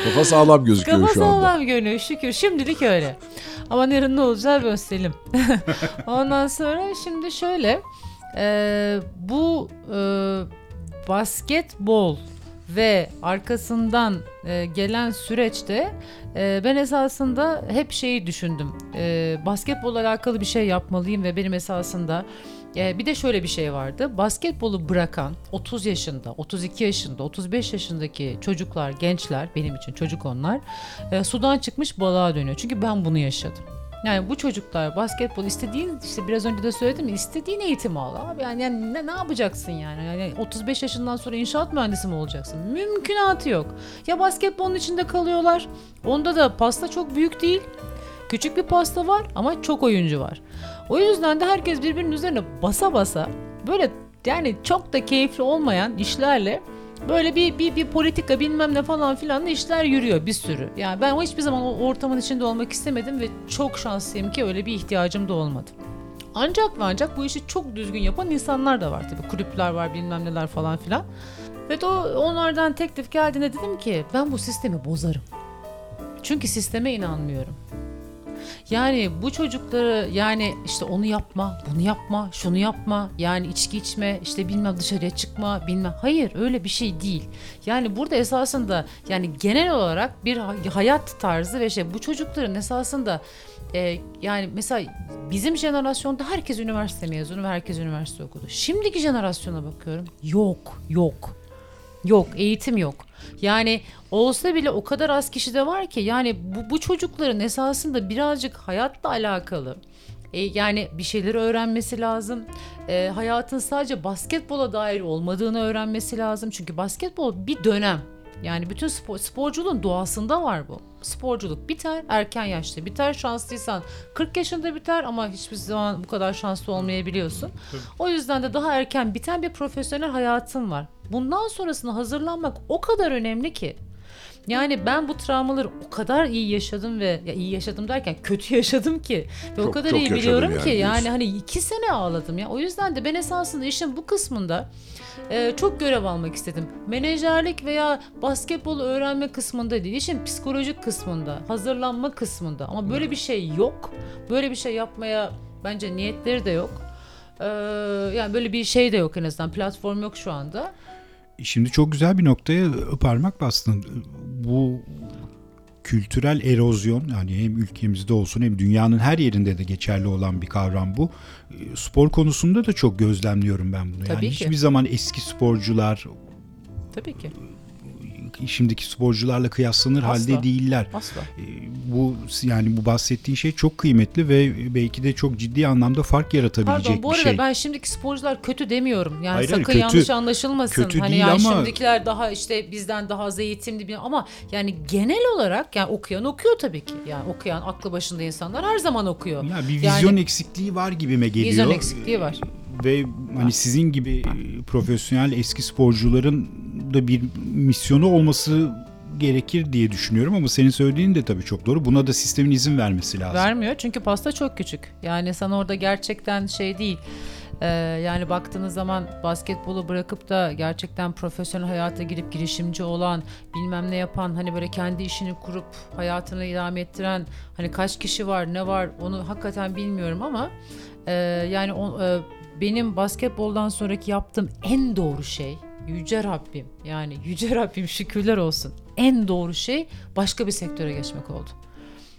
Kafa sağlam gözüküyor Kafa şu anda. sağlam görünüyor şükür. Şimdilik öyle. Ama yarın ne olacağı gösterelim. Ondan sonra şimdi şöyle. e, bu e, basketbol ve arkasından e, gelen süreçte e, ben esasında hep şeyi düşündüm. E, basketbolla alakalı bir şey yapmalıyım ve benim esasında e, bir de şöyle bir şey vardı. Basketbolu bırakan 30 yaşında, 32 yaşında, 35 yaşındaki çocuklar, gençler benim için çocuk onlar e, sudan çıkmış balığa dönüyor. Çünkü ben bunu yaşadım. Yani bu çocuklar basketbol istediğin işte biraz önce de söyledim istediğin eğitimi al abi. Yani, yani ne, ne yapacaksın yani? yani? 35 yaşından sonra inşaat mühendisi mi olacaksın? Mümkünatı yok. Ya basketbolun içinde kalıyorlar. Onda da pasta çok büyük değil. Küçük bir pasta var ama çok oyuncu var. O yüzden de herkes birbirinin üzerine basa basa böyle yani çok da keyifli olmayan işlerle böyle bir, bir, bir politika bilmem ne falan filan işler yürüyor bir sürü. Yani ben hiçbir zaman o ortamın içinde olmak istemedim ve çok şanslıyım ki öyle bir ihtiyacım da olmadı. Ancak ve ancak bu işi çok düzgün yapan insanlar da var tabii. Kulüpler var bilmem neler falan filan. Ve de o- onlardan teklif geldiğinde dedim ki ben bu sistemi bozarım. Çünkü sisteme inanmıyorum. Yani bu çocukları yani işte onu yapma, bunu yapma, şunu yapma, yani içki içme, işte bilmem dışarıya çıkma, bilmem. Hayır öyle bir şey değil. Yani burada esasında yani genel olarak bir hay- hayat tarzı ve şey bu çocukların esasında e, yani mesela bizim jenerasyonda herkes üniversite mezunu ve herkes üniversite okudu. Şimdiki jenerasyona bakıyorum. Yok, yok. Yok, eğitim yok. Yani olsa bile o kadar az kişi de var ki yani bu, bu çocukların esasında birazcık hayatla alakalı e, yani bir şeyleri öğrenmesi lazım. E, hayatın sadece basketbola dair olmadığını öğrenmesi lazım. Çünkü basketbol bir dönem. Yani bütün spor, sporculuğun doğasında var bu. Sporculuk biter, erken yaşta biter. Şanslıysan 40 yaşında biter ama hiçbir zaman bu kadar şanslı olmayabiliyorsun. O yüzden de daha erken biten bir profesyonel hayatın var. Bundan sonrasına hazırlanmak o kadar önemli ki. Yani ben bu travmaları o kadar iyi yaşadım ve ya iyi yaşadım derken kötü yaşadım ki ve o Çok- kadar çok iyi biliyorum yani ki yani diyorsun. hani iki sene ağladım ya. O yüzden de ben esasında işin bu kısmında e, çok görev almak istedim. Menajerlik veya basketbolu öğrenme kısmında değil, işin psikolojik kısmında, hazırlanma kısmında. Ama böyle bir şey yok. Böyle bir şey yapmaya bence niyetleri de yok. Ee, yani böyle bir şey de yok en azından. Platform yok şu anda. Şimdi çok güzel bir noktaya parmak bastın. Bu kültürel erozyon yani hem ülkemizde olsun hem dünyanın her yerinde de geçerli olan bir kavram bu. E, Spor konusunda da çok gözlemliyorum ben bunu. Tabii yani ki. hiçbir zaman eski sporcular Tabii ki. Şimdiki sporcularla kıyaslanır Asla. halde değiller. Asla. E, Bu yani bu bahsettiğin şey çok kıymetli ve belki de çok ciddi anlamda fark yaratabilecek Pardon bu bir arada şey. ben şimdiki sporcular kötü demiyorum. Yani Hayır, sakın kötü- yanlış anlaşılmasın. kötü hani değil yani ama- şimdikiler daha işte bizden daha az eğitimli ama yani genel olarak yani okuyan okuyor tabii ki. Yani okuyan aklı başında insanlar her zaman okuyor. Ya bir Yani- vizyon eksikliği var gibime geliyor. Vizyon eksikliği var. Ve hani sizin gibi e, profesyonel eski sporcuların da bir misyonu olması gerekir diye düşünüyorum ama senin söylediğin de tabii çok doğru. Buna da sistemin izin vermesi lazım. Vermiyor çünkü pasta çok küçük. Yani sana orada gerçekten şey değil. Ee, yani baktığınız zaman basketbolu bırakıp da gerçekten profesyonel hayata girip girişimci olan, bilmem ne yapan, hani böyle kendi işini kurup hayatını idame ettiren hani kaç kişi var, ne var onu hakikaten bilmiyorum ama e, yani o, e, benim basketboldan sonraki yaptığım en doğru şey Yüce Rabbim yani Yüce Rabbim şükürler olsun en doğru şey başka bir sektöre geçmek oldu.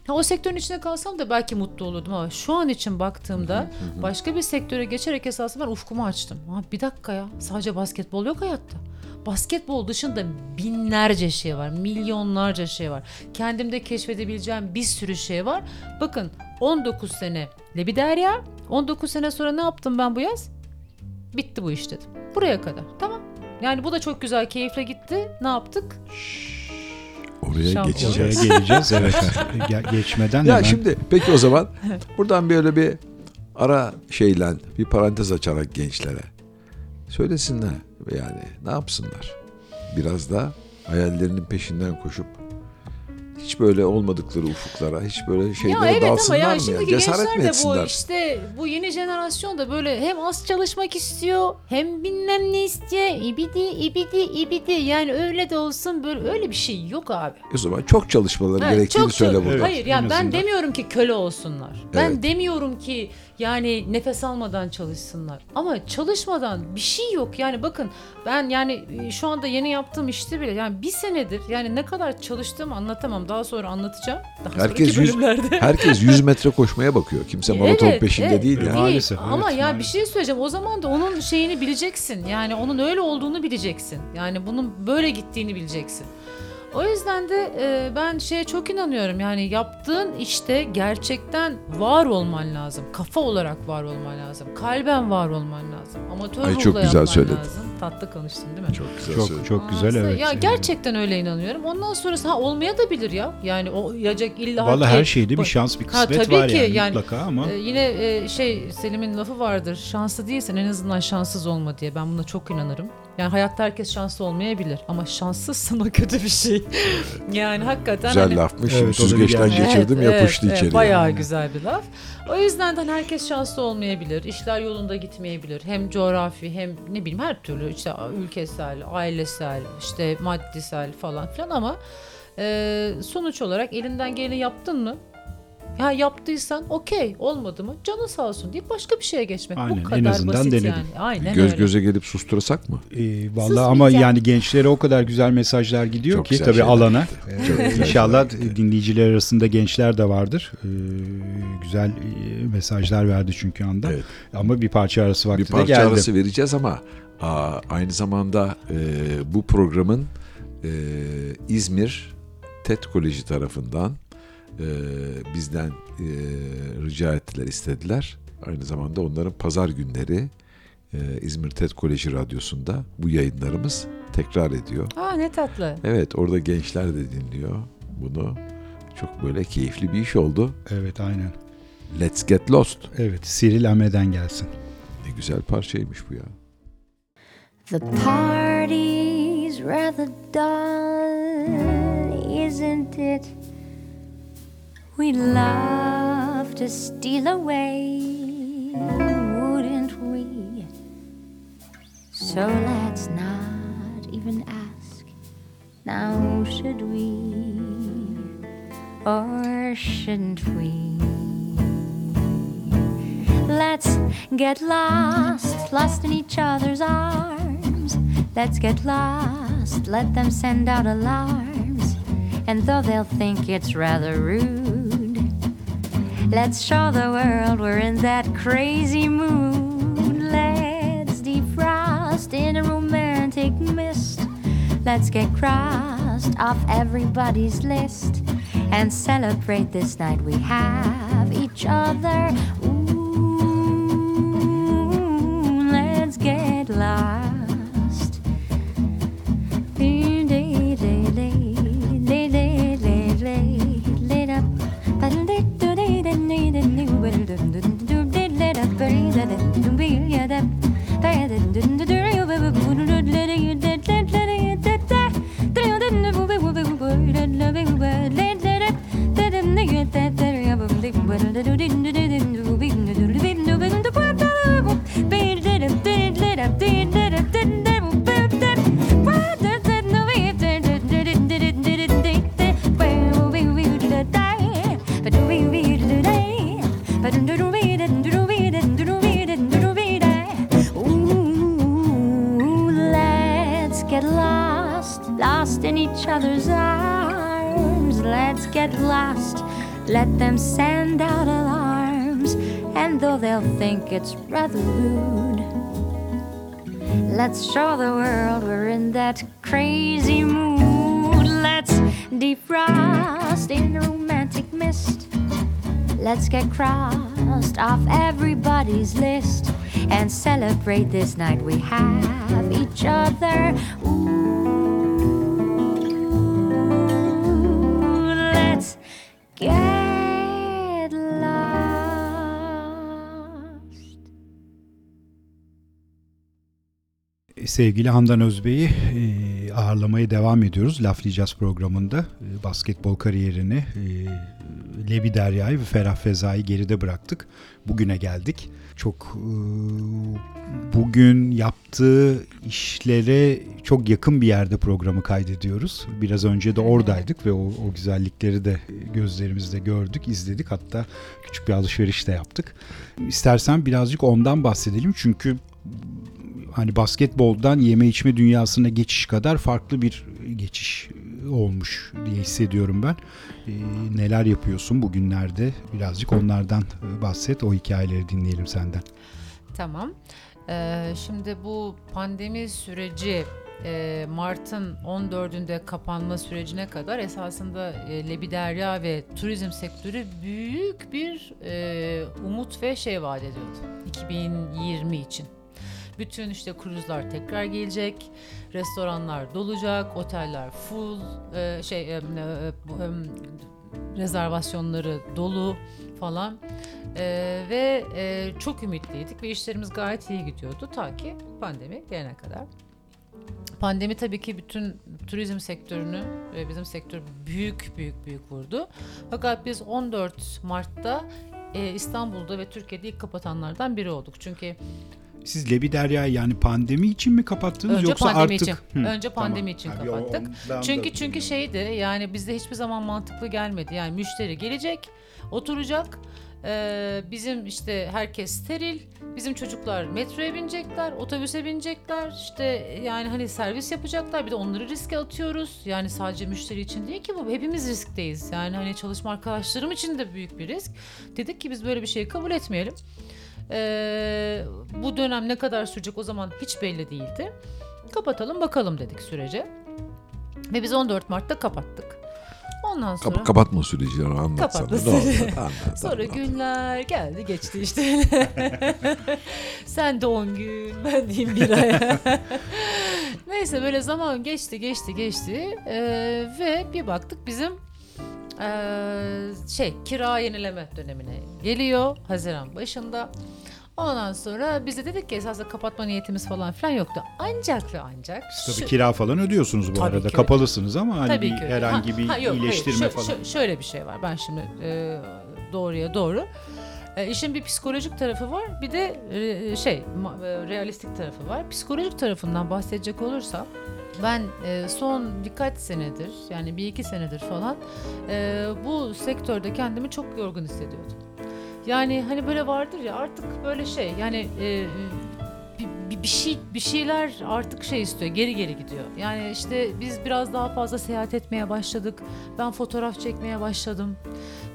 Ha, o sektörün içinde kalsam da belki mutlu olurdum ama şu an için baktığımda başka bir sektöre geçerek esasında ben ufkumu açtım. Ha, bir dakika ya sadece basketbol yok hayatta. Basketbol dışında binlerce şey var, milyonlarca şey var. Kendimde keşfedebileceğim bir sürü şey var. Bakın 19 sene Lebiderya, 19 sene sonra ne yaptım ben bu yaz? Bitti bu iş dedim. Buraya kadar. Tamam. Yani bu da çok güzel, keyifle gitti. Ne yaptık? Oraya Şampiyon. geçeceğiz. Oraya geleceğiz evet. Ge- geçmeden Ya hemen şimdi peki o zaman buradan böyle bir ara şeyle bir parantez açarak gençlere söylesinler yani ne yapsınlar? Biraz da hayallerinin peşinden koşup hiç böyle olmadıkları ufuklara, hiç böyle şeylere ya evet ama dalsınlar ya mı? ya? şimdiki Cesaret mi de bu etsinler? işte bu yeni jenerasyon da böyle hem az çalışmak istiyor hem bilmem ne istiyor ibidi ibidi ibidi yani öyle de olsun böyle öyle bir şey yok abi. O zaman çok çalışmaları Ha, gerektiğini çok söyle çok- burada. Evet, Hayır yani ben demiyorum ki köle olsunlar. Ben Evet. demiyorum ki yani nefes almadan çalışsınlar. Ama çalışmadan bir şey yok. Yani bakın ben yani e, şu anda yeni yaptığım işte bile yani bir senedir yani ne kadar çalıştığımı anlatamam. Daha sonra anlatacağım. Daha Herkes yüz, bölümlerde. herkes 100 metre koşmaya bakıyor. Kimse maraton Evet, peşinde evet. değil yani. Değil. Maalesef, Ama evet, ya maalesef. bir şey söyleyeceğim. O zaman da onun şeyini bileceksin. Yani onun öyle olduğunu bileceksin. Yani bunun böyle gittiğini bileceksin. O yüzden de e, ben şeye çok inanıyorum. Yani yaptığın işte gerçekten var olman lazım. Kafa olarak var olman lazım. Kalben var olman lazım. Amatör Ay, çok güzel yapman söyledin. lazım. Tatlı konuştun değil mi? Çok güzel çok söyledin. çok güzel Aslında evet. Ya gerçekten öyle inanıyorum. Ondan sonrası ha olmaya da bilir ya. Yani o yacak illa Vallahi ki- her şeyde bir şans bir Ha, kısmet tabii var ki, yani, yani, mutlaka ama Ee, yine e, şey Selim'in lafı vardır. Şanslı değilsen en azından şanssız olma diye. Ben buna çok inanırım. Yani hayatta herkes şanslı olmayabilir ama şanssızsan o kötü bir şey. yani hakikaten Güzel hani- lafmış. Şimdi Evet, o da bir süzgeçten gerçek. geçirdim Evet, yapıştı evet, içeriye. Bayağı güzel bir laf. O yüzden de hani herkes şanslı olmayabilir. İşler yolunda gitmeyebilir. Hem coğrafi hem ne bileyim her türlü işte ülkesel, ailesel, işte maddisel falan filan ama e, sonuç olarak elinden geleni yaptın mı? Ya yaptıysan okey olmadı mı canı sağ olsun deyip başka bir şeye geçmek. Aynen, Bu en kadar azından basit denedin. yani. Aynen Göz öyle. göze gelip susturasak mı? e, vallahi Susmayacağım. ama yani gençlere o kadar güzel mesajlar gidiyor Çok ki güzel tabii şeyler alana. Ee, Çok güzel İnşallah şeyler dinleyiciler arasında gençler de vardır. Ee, güzel e, mesajlar verdi çünkü anda. Evet. Ama bir parça arası vakti Bir de parça geldi. arası vereceğiz ama aa, aynı zamanda e, bu programın e, İzmir TED Koleji tarafından e, bizden e, rica ettiler, istediler. Aynı zamanda onların pazar günleri e, İzmir TED Koleji Radyosu'nda bu yayınlarımız tekrar ediyor. Aa ne tatlı. Evet orada gençler de dinliyor bunu. Çok böyle keyifli bir iş oldu. Evet aynen. Let's Get Lost. Evet Cyril Ame'den gelsin. Ne güzel parçaymış bu ya. The party's rather dull, isn't it? We'd love to steal away, wouldn't we? So let's not even ask. Now, should we? Or shouldn't we? Let's get lost, lost in each other's arms. Let's get lost, let them send out alarms. And though they'll think it's rather rude, let's show the world we're in that crazy mood. Let's defrost in a romantic mist. Let's get crossed off everybody's list and celebrate this night we have each other. Ooh, let's get lost. will other's arms. Let's get lost, let them send out alarms. And though they'll think it's rather rude, let's show the world we're in that crazy mood. Let's defrost in romantic mist. Let's get crossed off everybody's list and celebrate this night we have each other. Ooh, get lost. Sevgili Handan Özbey'i e, ağırlamaya devam ediyoruz. Laflayacağız programında. E, basketbol kariyerini, Levi Derya'yı ve Ferah Feza'yı geride bıraktık. Bugüne geldik. Çok e, bugün yaptığı işlere çok yakın bir yerde programı kaydediyoruz. Biraz önce de oradaydık ve o, o güzellikleri de gözlerimizde gördük, izledik. Hatta küçük bir alışveriş de yaptık. İstersen birazcık ondan bahsedelim çünkü hani basketboldan yeme içme dünyasına geçiş kadar farklı bir geçiş olmuş diye hissediyorum ben. Ee, neler yapıyorsun bugünlerde? Birazcık onlardan bahset. O hikayeleri dinleyelim senden. Tamam. Ee, şimdi bu pandemi süreci e, Mart'ın 14'ünde kapanma sürecine kadar esasında e, Lebiderya ve turizm sektörü büyük bir e, umut ve şey vaat ediyordu 2020 için. Bütün işte kruzlar tekrar gelecek, restoranlar dolacak, oteller full, e, şey e, e, e, rezervasyonları dolu falan. Ee, ve e, çok ümitliydik ve işlerimiz gayet iyi gidiyordu ta ki pandemi gelene kadar. Pandemi tabii ki bütün turizm sektörünü ve bizim sektör büyük büyük büyük vurdu. Fakat biz 14 Mart'ta e, İstanbul'da ve Türkiye'de ilk kapatanlardan biri olduk. Çünkü Siz Lebi Derya'yı yani pandemi için mi kapattınız önce yoksa pandemi artık? için, Hı, önce pandemi tamam. için o- kapattık. da- Çünkü çünkü şeydi yani bizde hiçbir zaman mantıklı gelmedi. Yani müşteri gelecek, oturacak. Ee, bizim işte herkes steril. Bizim çocuklar metroya binecekler, otobüse binecekler. İşte yani hani servis yapacaklar. Bir de onları riske atıyoruz. Yani sadece müşteri için değil ki bu. Hepimiz riskteyiz. Yani hani çalışma arkadaşlarım için de büyük bir risk. Dedik ki biz böyle bir şeyi kabul etmeyelim. Ee, bu dönem ne kadar sürecek o zaman hiç belli değildi. Kapatalım bakalım dedik sürece. Ve biz 14 Mart'ta kapattık. Ondan sonra Kap- kapatma sürecini anlatsana. Kapatma süreci. anlat, sonra anlat. günler geldi geçti işte. Sen de 10 gün, ben diyeyim bir ay. Neyse böyle zaman geçti geçti geçti Ee, ve bir baktık bizim ee, şey kira yenileme dönemine geliyor Haziran başında. Ondan sonra biz de dedik ki esasında kapatma niyetimiz falan filan yoktu. Ancak ve ancak Tabii şu- kira falan ödüyorsunuz bu Tabii arada. ki. Kapalısınız ama hani Tabii bir, ki. herhangi Ha- bir ha, yok, hayır. iyileştirme Şö- falan. şö- şöyle bir şey var. Ben şimdi e, doğruya doğru. E, işin bir psikolojik tarafı var. Bir de e, şey ma- e, realistik tarafı var. Psikolojik tarafından bahsedecek olursam ben e, son birkaç senedir yani bir iki senedir falan e, bu sektörde kendimi çok yorgun hissediyordum. Yani hani böyle vardır ya artık böyle şey yani e, bir, bir, şey bir şeyler artık şey istiyor geri geri gidiyor. Yani işte biz biraz daha fazla seyahat etmeye başladık. Ben fotoğraf çekmeye başladım.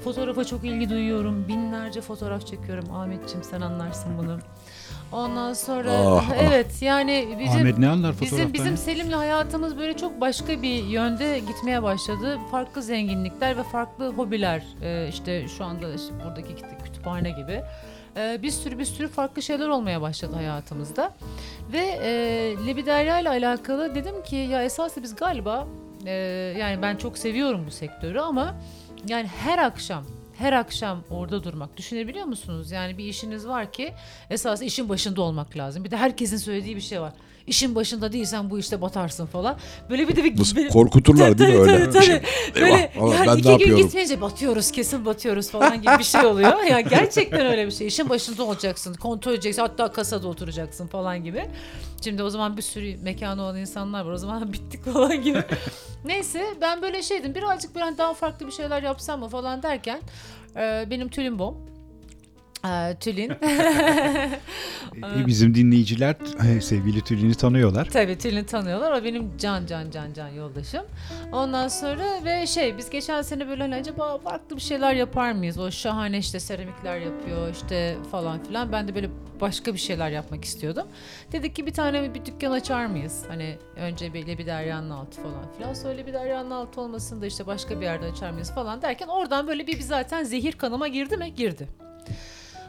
Fotoğrafa çok ilgi duyuyorum. Binlerce fotoğraf çekiyorum. Ahmetciğim sen anlarsın bunu. Ondan sonra Ah, ah. evet yani bizim Ahmet ne anlar fotoğraftan? Bizim bizim ya? Selim'le hayatımız böyle çok başka bir yönde gitmeye başladı. Farklı zenginlikler ve farklı hobiler. Ee, işte şu anda işte buradaki kütü- kütüphane gibi. Ee, bir sürü bir sürü farklı şeyler olmaya başladı hayatımızda. Ve e, Lebiderya ile alakalı dedim ki ya esasında biz galiba e, yani ben çok seviyorum bu sektörü ama yani her akşam her akşam orada durmak düşünebiliyor musunuz? Yani bir işiniz var ki esas işin başında olmak lazım. Bir de herkesin söylediği bir şey var. İşin başında değilsen bu işte batarsın falan. Böyle bir de bir Nasıl korkuturlar değil mi öyle? tabii, tabii. Böyle Eyvah, yani ben iki ne gün yapıyorum? gitmeyince batıyoruz kesin batıyoruz falan gibi bir şey oluyor. ya gerçekten öyle bir şey. İşin başında olacaksın, kontrol edeceksin, hatta kasada oturacaksın falan gibi. Şimdi o zaman bir sürü mekanı olan insanlar var. O zaman bittik falan gibi. Neyse ben böyle şeydim. Birazcık hani daha farklı bir şeyler yapsam mı falan derken e, benim tülin bom. E, tülin. E, Bizim dinleyiciler e, sevgili Tülin'i tanıyorlar. Tabii Tülin tanıyorlar. O benim can can can can yoldaşım. Ondan sonra ve şey biz geçen sene böyle hani acaba farklı bir şeyler yapar mıyız? O şahane işte seramikler yapıyor işte falan filan. Ben de böyle başka bir şeyler yapmak istiyordum. Dedik ki bir tane bir dükkan açar mıyız? Hani önce böyle bir deryanın altı falan filan. Sonra bir deryanın altı olmasın da işte başka bir yerde açar mıyız falan derken oradan böyle bir, bir zaten zehir kanıma girdi mi? Girdi.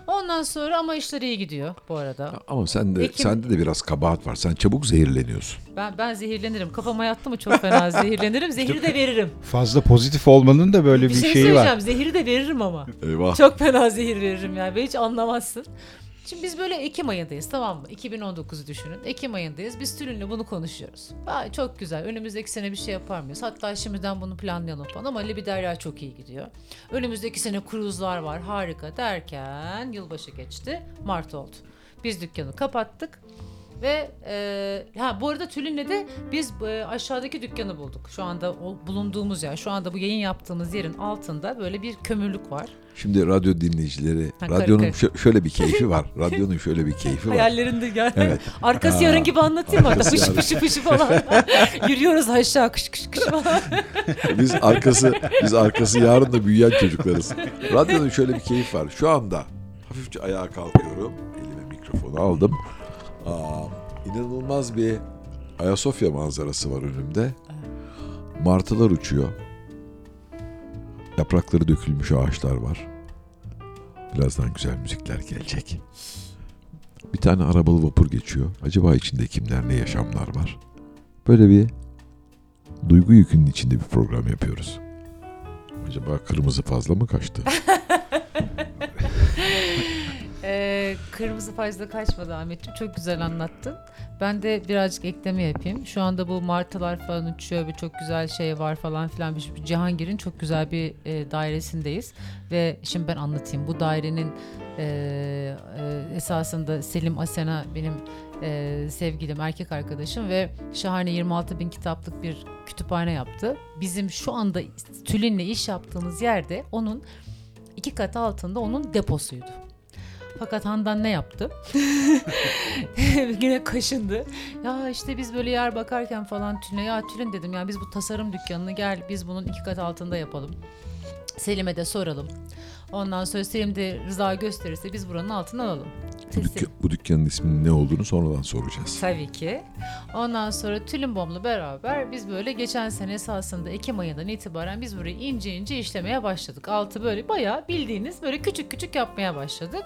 Ondan sonra ama işler iyi gidiyor bu arada. Ama sen de Ekim- sende de biraz kabahat var. Sen çabuk zehirleniyorsun. Ben ben zehirlenirim. Kafama yattı mı çok fena zehirlenirim. Zehiri de veririm. Fazla pozitif olmanın da böyle bir bir, şey şeyi söyleyeceğim. var. Zehiri de veririm ama. Eyvah. Çok fena zehir veririm yani. Ve hiç anlamazsın. Şimdi biz böyle Ekim ayındayız tamam mı? 2019'u düşünün. Ekim ayındayız. Biz Tülin'le bunu konuşuyoruz. Aa, çok güzel. Önümüzdeki sene bir şey yapar mıyız? Hatta şimdiden bunu planlayalım falan. Ama Libiderya çok iyi gidiyor. Önümüzdeki sene kruzlar var. Harika derken yılbaşı geçti. Mart oldu. Biz dükkanı kapattık. Ve e, ha bu arada Tülin'le de biz e, aşağıdaki dükkanı bulduk. Şu anda o, bulunduğumuz yer, şu anda bu yayın yaptığımız yerin altında böyle bir kömürlük var. Şimdi radyo dinleyicileri, Ha, radyonun karı şö- şöyle bir keyfi var. Radyonun şöyle bir keyfi var. Hayallerinde gel. Evet. Arkası Ha. yarın gibi anlatayım? Arkası Fışı yarın. fışı fışı falan. Yürüyoruz aşağı kış kış kış falan. Biz arkası biz arkası yarın da büyüyen çocuklarız. Radyonun şöyle bir keyif var. Şu anda hafifçe ayağa kalkıyorum. Elime mikrofonu aldım. Aa, inanılmaz bir Ayasofya manzarası var önümde. Martılar uçuyor. Yaprakları dökülmüş ağaçlar var. Birazdan güzel müzikler gelecek. Bir tane arabalı vapur geçiyor. Acaba içinde kimler ne yaşamlar var? Böyle bir duygu yükünün içinde bir program yapıyoruz. Acaba kırmızı fazla mı kaçtı? Kırmızı fazla kaçmadı Ahmetciğim. Çok güzel anlattın. Ben de birazcık ekleme yapayım. Şu anda bu martılar falan uçuyor ve çok güzel şey var falan filan. Bir, bir Cihangir'in çok güzel bir e, dairesindeyiz. Ve şimdi ben anlatayım. Bu dairenin e, e, esasında Selim Asena benim e, sevgilim, erkek arkadaşım ve şahane 26 bin kitaplık bir kütüphane yaptı. Bizim şu anda Tülin'le iş yaptığımız yerde onun iki kat altında onun deposuydu. Fakat Handan ne yaptı? Yine kaşındı. Ya işte biz böyle yer bakarken falan Tülin'e ya Tülin dedim ya biz bu tasarım dükkanını gel biz bunun iki kat altında yapalım. Selim'e de soralım. Ondan sonra Selim de rıza gösterirse biz buranın altına alalım. Bu, dükkan- bu dükkanın isminin ne olduğunu sonradan soracağız. Tabii ki. Ondan sonra Tülimbom'la beraber biz böyle geçen sene esasında Ekim ayından itibaren biz burayı ince ince işlemeye başladık. Altı böyle bayağı bildiğiniz böyle küçük küçük yapmaya başladık.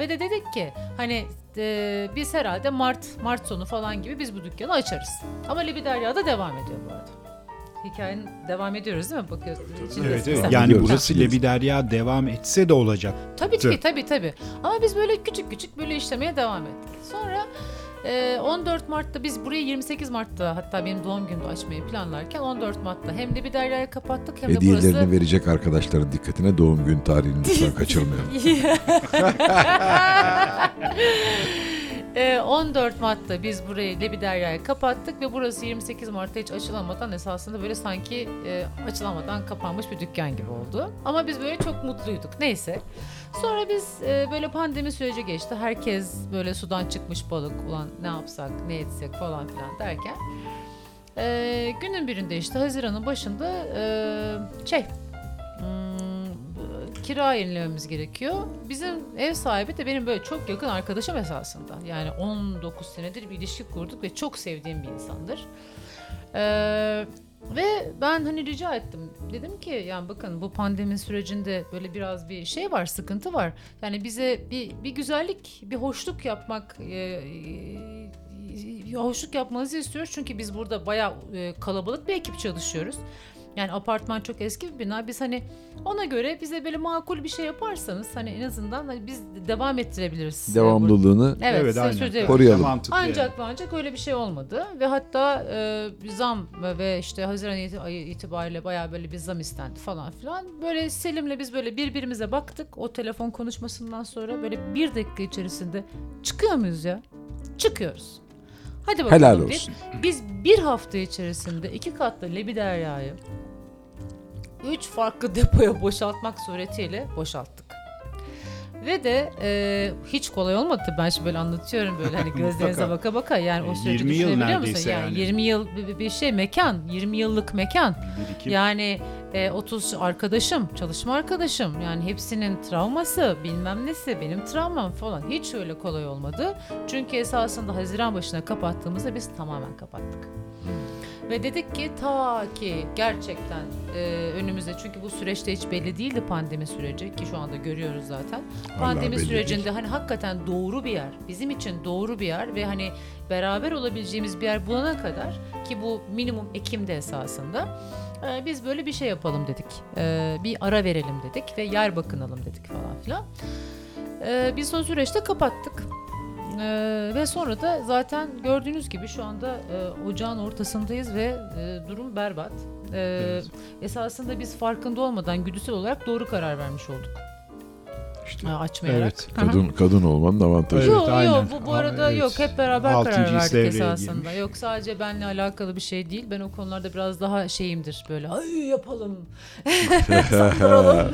Ve de dedik ki hani e, biz herhalde Mart Mart sonu falan gibi biz bu dükkanı açarız. Ama Libiderya'da devam ediyor bu arada. Hikayenin devam ediyoruz değil mi? İçindesin Evet, evet. sen. Yani Biliyoruz, burası. Lebiderya devam etse de olacak. Tabii ki tabii tabii. Ama biz böyle küçük küçük böyle işlemeye devam ettik. Sonra e, 14 Mart'ta biz burayı 28 Mart'ta hatta benim doğum günümde açmayı planlarken 14 Mart'ta hem de bir deryaya kapattık hem de Hediyelerini burası verecek arkadaşların dikkatine doğum gün tarihini lütfen kaçırmayalım. E, 14 Mart'ta biz burayı Lebiderya'ya kapattık ve burası 28 Mart'ta hiç açılamadan esasında böyle sanki e, açılamadan kapanmış bir dükkan gibi oldu. Ama biz böyle çok mutluyduk. Neyse. Sonra biz e, böyle pandemi süreci geçti. Herkes böyle sudan çıkmış balık. Ulan ne yapsak, ne etsek falan filan derken. e, günün birinde işte Haziran'ın başında e, şey kira yenilememiz gerekiyor. Bizim ev sahibi de benim böyle çok yakın arkadaşım esasında. Yani 19 senedir bir ilişki kurduk ve çok sevdiğim bir insandır. Ee, ve ben hani rica ettim. Dedim ki yani bakın bu pandemi sürecinde böyle biraz bir şey var, sıkıntı var. Yani bize bir, bir güzellik, bir hoşluk yapmak, e, e, hoşluk yapmanızı istiyoruz. Çünkü biz burada bayağı e, kalabalık bir ekip çalışıyoruz. Yani apartman çok eski bir bina. Biz hani ona göre bize böyle makul bir şey yaparsanız hani en azından hani biz devam ettirebiliriz. Devamlılığını Evet, evet aynen. Koruyalım. Mantıklı yani. Ancak ve ancak öyle bir şey olmadı ve hatta e, zam ve işte Haziran ayı itibariyle bayağı böyle bir zam istendi falan filan. Böyle Selim'le biz böyle birbirimize baktık o telefon konuşmasından sonra böyle bir dakika içerisinde çıkıyor muyuz ya? Çıkıyoruz. Hadi bakalım helal olsun. biz bir hafta içerisinde iki katlı Lebiderya'yı üç farklı depoya boşaltmak suretiyle boşalttık. Ve de e, hiç kolay olmadı tabii. ben şimdi böyle anlatıyorum böyle hani gözlerinize baka baka yani o süreci 20 yıl düşünebiliyor musun? Yani, yani. 20 yıl bir, bir şey mekan 20 yıllık mekan birikim. yani e, 30 arkadaşım, çalışma arkadaşım yani hepsinin travması, bilmem nesi, benim travmam falan hiç öyle kolay olmadı. Çünkü esasında Haziran başına kapattığımızda biz tamamen kapattık. Ve dedik ki ta ki gerçekten e, önümüzde çünkü bu süreçte hiç belli değildi pandemi süreci ki şu anda görüyoruz zaten. Pandemi belli sürecinde hani hakikaten doğru bir yer, bizim için doğru bir yer ve hani beraber olabileceğimiz bir yer bulana kadar ki bu minimum Ekim'de esasında ee, biz böyle bir şey yapalım dedik. Ee, bir ara verelim dedik ve yer bakınalım dedik falan filan. Ee, biz o süreçte kapattık. Ee, ve sonra da zaten gördüğünüz gibi şu anda e, ocağın ortasındayız ve e, durum berbat. Ee, Evet. Esasında biz farkında olmadan güdüsel olarak doğru karar vermiş olduk. İşte e, açmayarak. Evet. Kadın kadın olmanın avantajı. Evet, yok aynen. yok bu, bu Aa, arada evet. yok hep beraber Altıncı karar verdik esasında. girmiş. Yok sadece benle alakalı bir şey değil. Ben o konularda biraz daha şeyimdir böyle. Ay yapalım. Saldıralım.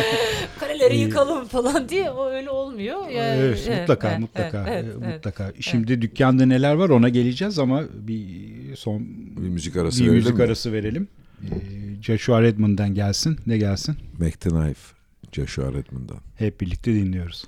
Kaleleri yıkalım falan diye o öyle olmuyor. Yani, Evet, mutlaka evet, mutlaka evet, e, evet. mutlaka. Şimdi dükkanda neler var ona geleceğiz ama bir son Bir müzik arası bir verelim müzik mi? arası verelim. Ee, Joshua Redmond'dan gelsin. Ne gelsin? Mac the Knife. Joshua Redmond'dan. Hep birlikte dinliyoruz.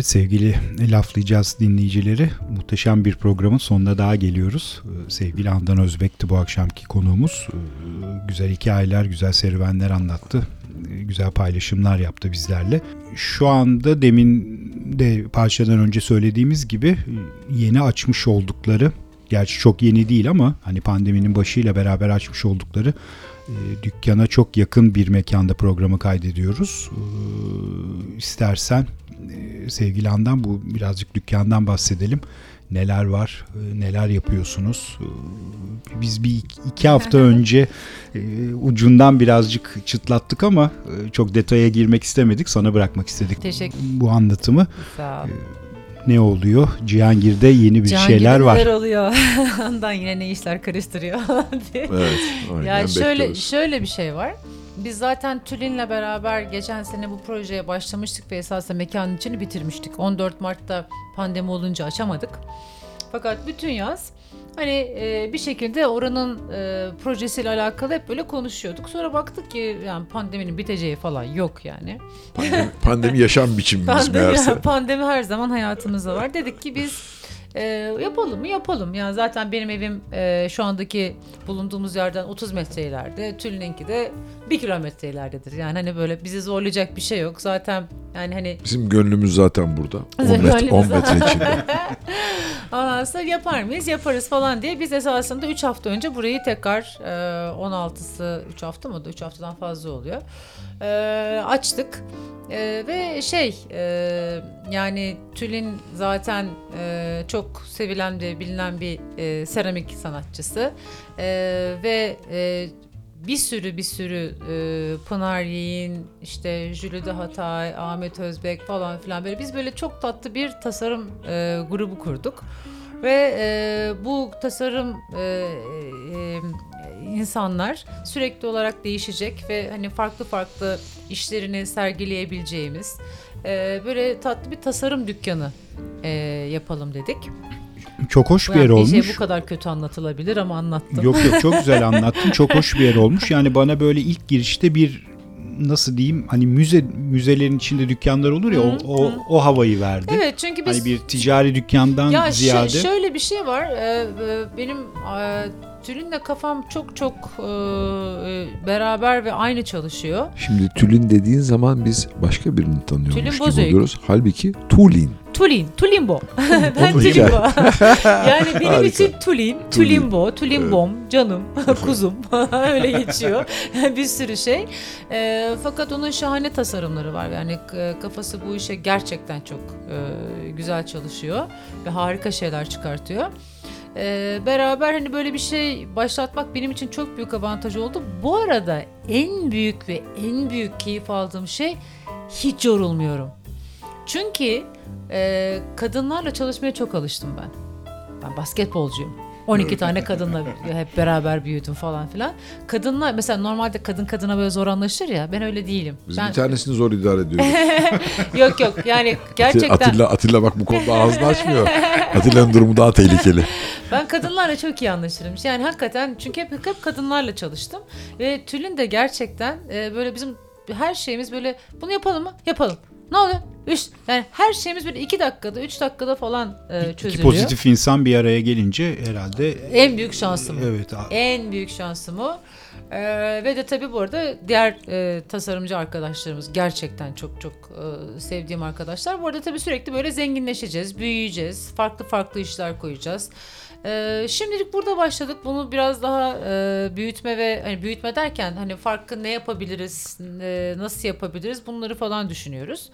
Evet sevgili laflayacağız dinleyicileri. Muhteşem bir programın sonuna daha geliyoruz. Ee, Sevgili Handan Özbek'ti bu akşamki konuğumuz. Ee, Güzel hikayeler, güzel serüvenler anlattı. Ee, Güzel paylaşımlar yaptı bizlerle. Şu anda demin de parçadan önce söylediğimiz gibi e, yeni açmış oldukları, gerçi çok yeni değil ama hani pandeminin başıyla beraber açmış oldukları e, dükkana çok yakın bir mekanda programı kaydediyoruz. İstersen sevgili Handan bu birazcık dükkandan bahsedelim. Neler var, e, neler yapıyorsunuz? Ee, Biz bir iki- hafta önce e, ucundan birazcık çıtlattık ama e, çok detaya girmek istemedik. Sana bırakmak istedik Teşekkür bu anlatımı. Sağ ol. Ne oluyor? Cihangir'de yeni bir Cihangir'de şeyler var. neler oluyor? Ondan yine ne işler karıştırıyor. Evet. Ya şöyle bekliyoruz. şöyle bir şey var. Biz zaten Tülin'le beraber geçen sene bu projeye başlamıştık ve esasında mekanın içini bitirmiştik. 14 Mart'ta pandemi olunca açamadık. Fakat bütün yaz hani e, bir şekilde oranın e, projesiyle alakalı hep böyle konuşuyorduk. Sonra baktık ki yani pandeminin biteceği falan yok yani. Pandemi, pandemi yaşam biçimimiz Pandemi, meğerse. pandemi her zaman hayatımızda var. Dedik ki biz e, yapalım mı yapalım. Yani zaten benim evim e, şu andaki bulunduğumuz yerden 30 metre ileride. Tülin'inki de 1 kilometre ileridedir. Yani hani böyle bizi zorlayacak bir şey yok. Zaten yani hani Bizim gönlümüz zaten burada. 10 Bizim metre, gönlümüz 10 metre içinde. Ondan sonra yapar mıyız? Yaparız falan diye biz esasında 3 hafta önce burayı tekrar e, 16'sı 3 hafta mı? 3 haftadan fazla oluyor. E, açtık. E, ve şey e, yani Tülin zaten e, çok sevilen ve bilinen bir e, seramik sanatçısı. E, ve e, bir sürü bir sürü e, Pınar Yiğin, işte Jülide Hatay, Ahmet Özbek falan filan böyle biz böyle çok tatlı bir tasarım e, grubu kurduk. Ve e, bu tasarım e, e, insanlar sürekli olarak değişecek ve hani farklı farklı işlerini sergileyebileceğimiz e, böyle tatlı bir tasarım dükkanı e, yapalım dedik. Çok hoş Bu bir yer bir olmuş. şey bu kadar kötü anlatılabilir ama anlattım. Yok yok çok güzel anlattın. Çok hoş bir yer olmuş. Yani bana böyle ilk girişte bir nasıl diyeyim hani müze müzelerin içinde dükkanlar olur ya o, o, o havayı verdi. Evet çünkü biz Hani bir ticari dükkandan Ya ziyade şöyle bir şey var. Ee, e, benim e, Tülin'le kafam çok çok e, e, beraber ve aynı çalışıyor. Şimdi Tülin dediğin zaman biz başka birini tanıyormuş Tülin gibi Bozüyük. oluyoruz. Halbuki Tulin. Tulin, Tulimbo. ben Tulimbo. yani benim Harika. için Tulin, Tulimbo, Tulimbom, canım, kuzum öyle geçiyor. bir sürü şey. E, fakat onun şahane tasarımları var. Yani k- kafası bu işe gerçekten çok e, güzel çalışıyor ve harika şeyler çıkartıyor. E, beraber hani böyle bir şey başlatmak benim için çok büyük avantaj oldu. Bu arada en büyük ve en büyük keyif aldığım şey hiç yorulmuyorum. Çünkü e, kadınlarla çalışmaya çok alıştım ben. Ben basketbolcuyum. 12 tane kadınla hep beraber büyüdüm falan filan. Kadınlar mesela normalde kadın kadına böyle zor anlaşır ya ben öyle değilim. Biz ben bir tanesini zor idare ediyoruz. yok yok yani gerçekten Atilla, Atilla bak bu konuda ağzını açmıyor. Atilla'nın durumu daha tehlikeli. Ben kadınlarla çok iyi anlaşırım. Yani hakikaten çünkü hep, hep kadınlarla çalıştım. Ve Tülin de gerçekten e, böyle bizim her şeyimiz böyle bunu yapalım mı? Yapalım. Ne oluyor? Üç, yani her şeyimiz böyle iki dakikada, üç dakikada falan e, iki çözülüyor. pozitif insan bir araya gelince herhalde En büyük şansım. evet a- En büyük şansım o. Ee, ve de tabii bu arada diğer e, tasarımcı arkadaşlarımız gerçekten çok çok e, sevdiğim arkadaşlar. Bu arada tabii sürekli böyle zenginleşeceğiz, büyüyeceğiz, farklı farklı işler koyacağız. Ee, şimdilik burada başladık. Bunu biraz daha e, büyütme ve hani büyütme derken hani farklı ne yapabiliriz, e, nasıl yapabiliriz bunları falan düşünüyoruz.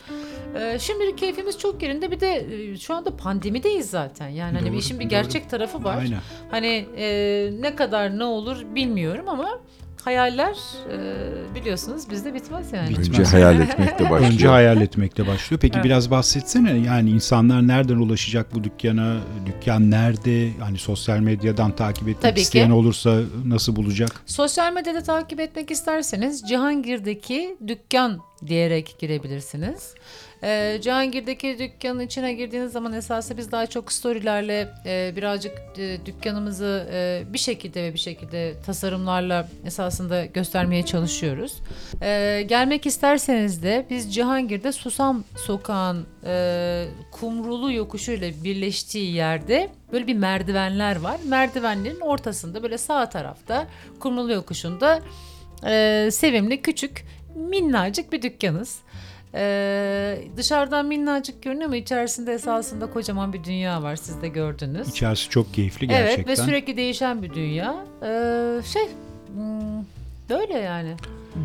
Ee, şimdilik keyfimiz çok yerinde. Bir de e, şu anda pandemideyiz zaten. Yani hani Doğru, işin bir doğru. gerçek tarafı var. aynen. Hani e, ne kadar ne olur bilmiyorum ama hayaller e, biliyorsunuz bizde bitmez yani. Bitmez. Önce hayal etmekle başlıyor. Önce hayal etmekle başlıyor. Peki Evet. biraz bahsetsene yani insanlar nereden ulaşacak bu dükkana? Dükkan nerede? Hani sosyal medyadan takip etmek Tabii ki. isteyen olursa nasıl bulacak? Sosyal medyada takip etmek isterseniz Cihangir'deki dükkan diyerek girebilirsiniz. Ee, Cihangir'deki dükkanın içine girdiğiniz zaman esasında biz daha çok storylerle e, birazcık e, dükkanımızı e, bir şekilde ve bir şekilde tasarımlarla esasında göstermeye çalışıyoruz. Ee, gelmek isterseniz de biz Cihangir'de Susam Sokağı'nın e, kumrulu yokuşuyla birleştiği yerde böyle bir merdivenler var. Merdivenlerin ortasında böyle sağ tarafta kumrulu yokuşunda e, sevimli küçük minnacık bir dükkanız. Ee, dışarıdan minnacık görünüyor ama içerisinde esasında kocaman bir dünya var siz de gördünüz. İçerisi çok keyifli gerçekten. Evet ve sürekli değişen bir dünya. Ee, şey hmm, böyle yani.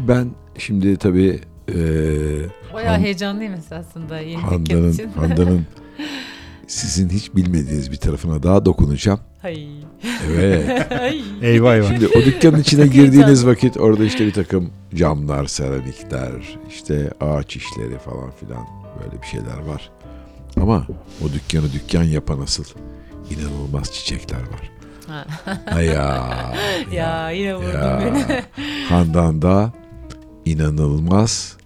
Ben şimdi tabii e, Bayağı Han- heyecanlıyım esasında yeni Handan'ın, için. Handan'ın sizin hiç bilmediğiniz bir tarafına daha dokunacağım. Hay. Evet. Eyvah eyvah. Şimdi o dükkanın içine girdiğiniz vakit orada işte bir takım camlar, seramikler, işte ağaç işleri falan filan böyle bir şeyler var. Ama o dükkanı dükkan yapan asıl inanılmaz çiçekler var. Ha. Ay ya. ya yine vurdun ya. beni. Handan'da inanılmaz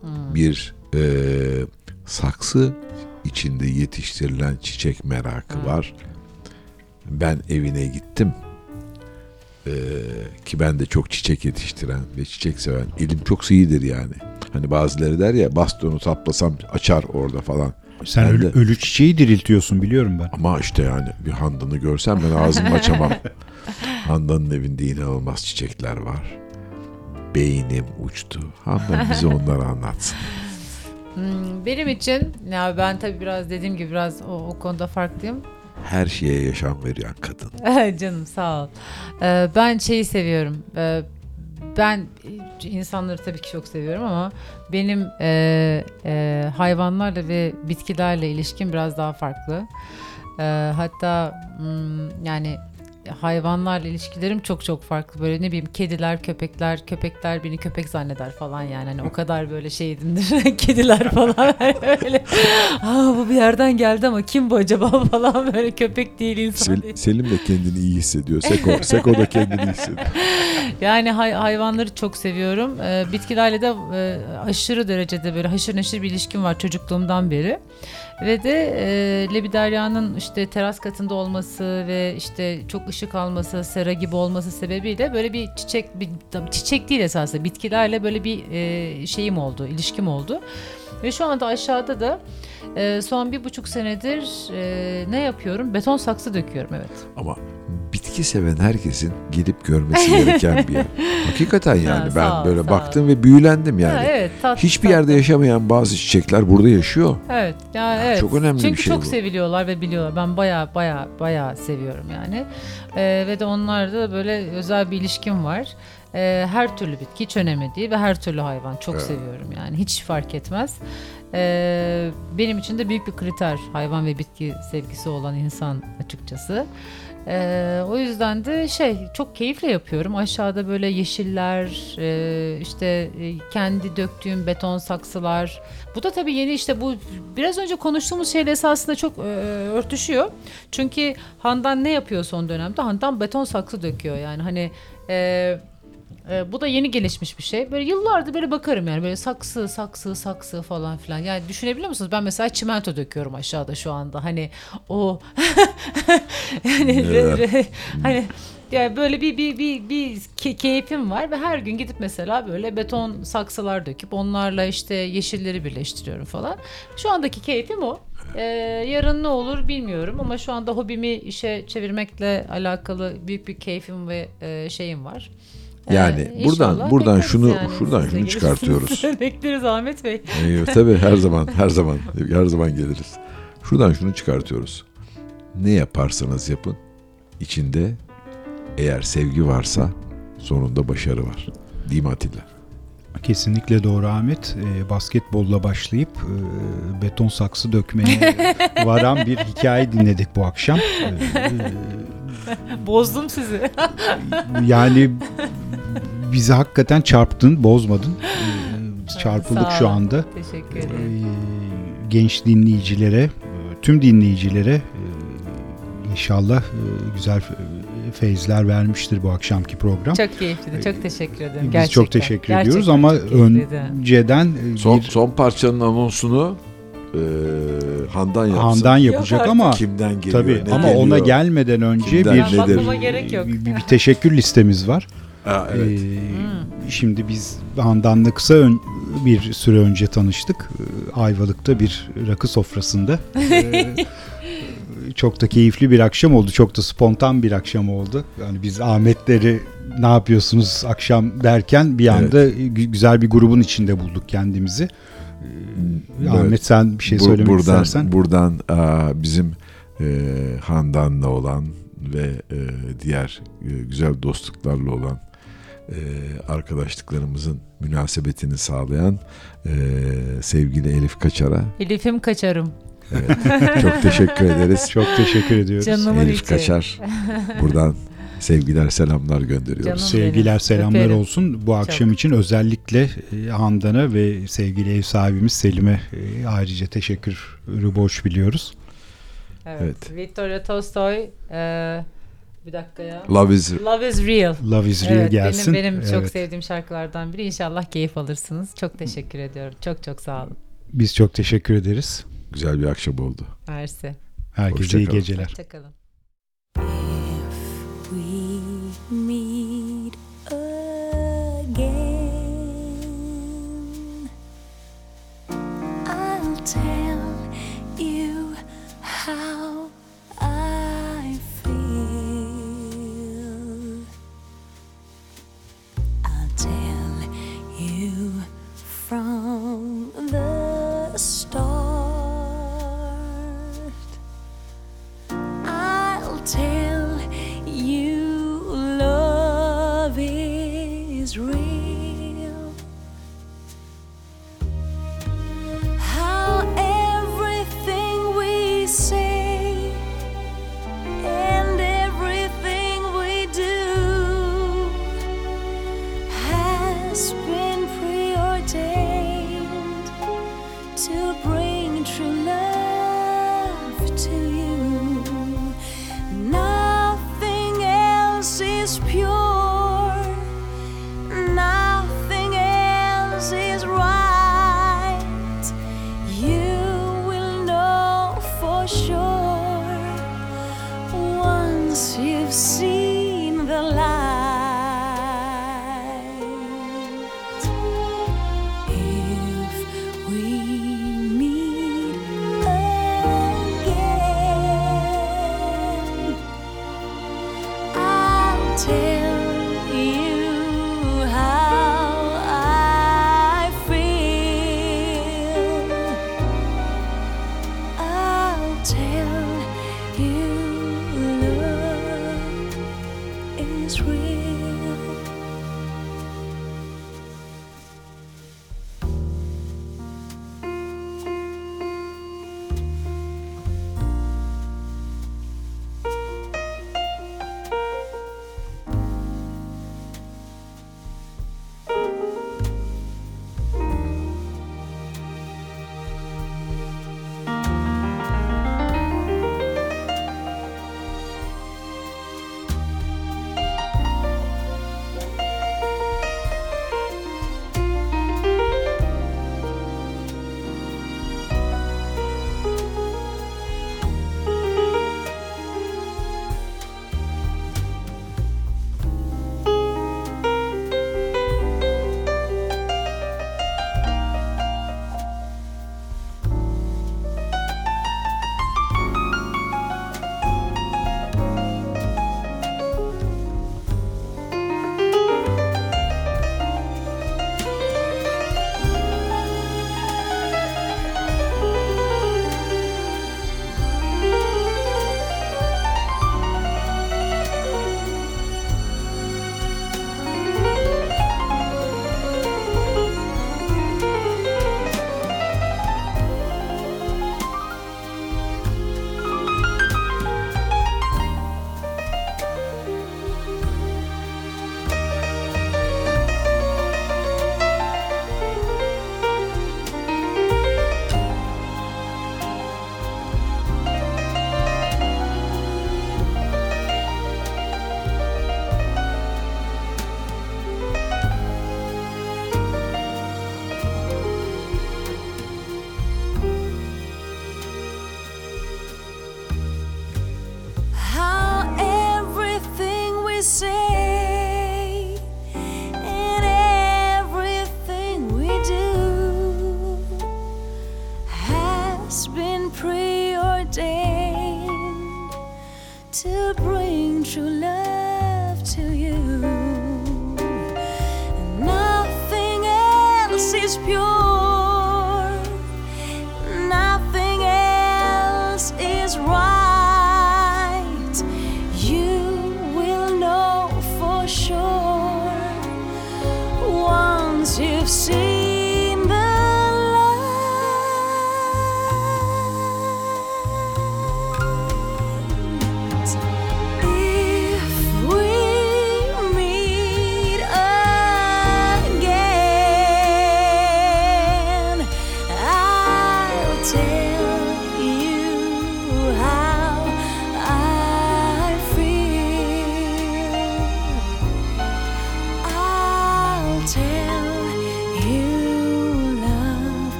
Hmm. bir e, saksı içinde yetiştirilen çiçek merakı Hmm. var. Ben evine gittim. E, ki ben de çok çiçek yetiştiren ve çiçek seven. Elim çok iyidir yani. Hani bazıları der ya bastonu saplasam açar orada falan. Sen Ben ölü, de- ölü çiçeği diriltiyorsun biliyorum ben. Ama işte yani bir Handan'ı görsem ben ağzımı açamam. Handan'ın evinde inanılmaz çiçekler var. Beynim uçtu. Handan bize onları anlatsın. Hmm, benim için ya ben tabii biraz dediğim gibi biraz o, o konuda farklıyım. Her şeye yaşam veren kadın. Canım sağ ol. Ee, ben şeyi seviyorum. Ee, ben e, insanları tabii ki çok seviyorum ama benim e, e, hayvanlarla ve bitkilerle ilişkim biraz daha farklı. Ee, hatta hmm, yani hayvanlarla ilişkilerim çok çok farklı. Böyle ne bileyim kediler, köpekler, köpekler beni köpek zanneder falan yani. Hani o kadar böyle şeydimdir. kediler falan öyle. Aa bu bir yerden geldi ama kim bu acaba falan böyle köpek değil insan Sel- değil. Selim de kendini iyi hissediyor. Seko, Seko da kendini iyi hissediyor. Yani hay- hayvanları çok seviyorum. Ee, bitkilerle de e, aşırı derecede böyle haşır neşir bir ilişkim var çocukluğumdan beri. Ve de e, Lebiderya'nın işte teras katında olması ve işte çok ışık alması, sera gibi olması sebebiyle böyle bir çiçek, bir, çiçek değil esasında bitkilerle böyle bir e, şeyim oldu, ilişkim oldu. Ve şu anda aşağıda da e, son bir buçuk senedir e, ne yapıyorum? Beton saksı döküyorum evet. Ama bitki seven herkesin gidip görmesi gereken bir yer. Hakikaten yani Ha, ben ol, böyle baktım ve büyülendim yani. Ha, evet, tat- Hiçbir tatlı. yerde yaşamayan bazı çiçekler burada yaşıyor. Evet. Yani evet. Çok önemli Çünkü bir şey çok bu. seviliyorlar ve biliyorlar. Ben baya baya baya seviyorum yani. Ee, ve de onlarda da böyle özel bir ilişkim var. Ee, her türlü bitki hiç önemli değil ve her türlü hayvan çok seviyorum yani. Hiç fark etmez. Ee, benim için de büyük bir kriter hayvan ve bitki sevgisi olan insan açıkçası. Ee, o yüzden de şey çok keyifle yapıyorum. Aşağıda böyle yeşiller, e, işte e, kendi döktüğüm beton saksılar. Bu da tabii yeni işte bu biraz önce konuştuğumuz şeyle esasında çok e, örtüşüyor. Çünkü Handan ne yapıyor son dönemde? Handan beton saksı döküyor yani hani e, e, bu da yeni gelişmiş bir şey. Böyle yıllardır böyle bakarım yani böyle saksı saksı saksı falan filan. Yani düşünebiliyor musunuz? Ben mesela çimento döküyorum aşağıda şu anda. Hani o yani re- re- hani yani böyle bir bir bir bir ke- keyfim var ve her gün gidip mesela böyle beton saksılar döküp onlarla işte yeşilleri birleştiriyorum falan. Şu andaki keyfim o. Ee, yarın ne olur bilmiyorum ama şu anda hobimi işe çevirmekle alakalı büyük bir keyfim ve e, şeyim var. Yani Ee, buradan- buradan şunu- yani. şuradan Siz şunu çıkartıyoruz. Bekleriz Ahmet Bey. Ee, tabii her zaman her zaman her zaman geliriz. Şuradan şunu çıkartıyoruz. Ne yaparsanız yapın içinde eğer sevgi varsa sonunda başarı var. Değil mi Atilla? Kesinlikle doğru Ahmet. Ee, basketbolla başlayıp e, beton saksı dökmeye varan bir hikaye dinledik bu akşam. Ee, Bozdum sizi. yani bizi hakikaten çarptın, bozmadın. Çarpıldık şu anda. Teşekkür Ee, ederim. genç dinleyicilere, tüm dinleyicilere e, inşallah e, güzel e, feyizler vermiştir bu akşamki program. Çok keyifliydi. Çok teşekkür ederim. Biz Gerçekten. çok teşekkür Gerçekten ediyoruz ama çok keyifliydi. önceden Son, bir son parçanın anonsunu e, Handan yapsın. Handan yapacak artık. ama Kimden geliyor, tabii ne ama geliyor? ona gelmeden önce Kimden bir, nedir? Bakmama gerek yok. bir, bir teşekkür listemiz var. Ha, evet. Ee, Şimdi biz Handan'la kısa ön- bir süre önce tanıştık. Ee, Ayvalık'ta bir rakı sofrasında. Ee, çok da keyifli bir akşam oldu. Çok da spontan bir akşam oldu. Yani biz Ahmetleri ne yapıyorsunuz akşam derken bir anda gü- güzel bir grubun içinde bulduk kendimizi. Ee, Evet. Ahmet sen bir şey Bu- söylemek buradan, istersen. Buradan aa, bizim e, Handan'la olan ve e, diğer e, güzel dostluklarla olan e, arkadaşlıklarımızın münasebetini sağlayan e, sevgili Elif Kaçar'a Elif'im kaçarım. evet, çok teşekkür ederiz. Çok teşekkür ediyoruz. Canımın Elif içi. Kaçar buradan sevgiler selamlar gönderiyoruz. Canım. Sevgiler benim. selamlar Öperim. olsun. Bu akşam için özellikle e, Handan'a ve sevgili ev sahibimiz Selim'e e, ayrıca teşekkürü borç biliyoruz. Evet. Evet. Victoria Tolstoy. e, bir dakika ya. Love is Love is real. Love is real Evet, gelsin. benim benim çok Evet. sevdiğim şarkılardan biri. İnşallah keyif alırsınız. Çok teşekkür ediyorum. Çok çok sağ olun. Biz çok teşekkür ederiz. güzel bir akşam oldu. Mersi. Herkese Hoşça iyi kalın. geceler. Hoşçakalın.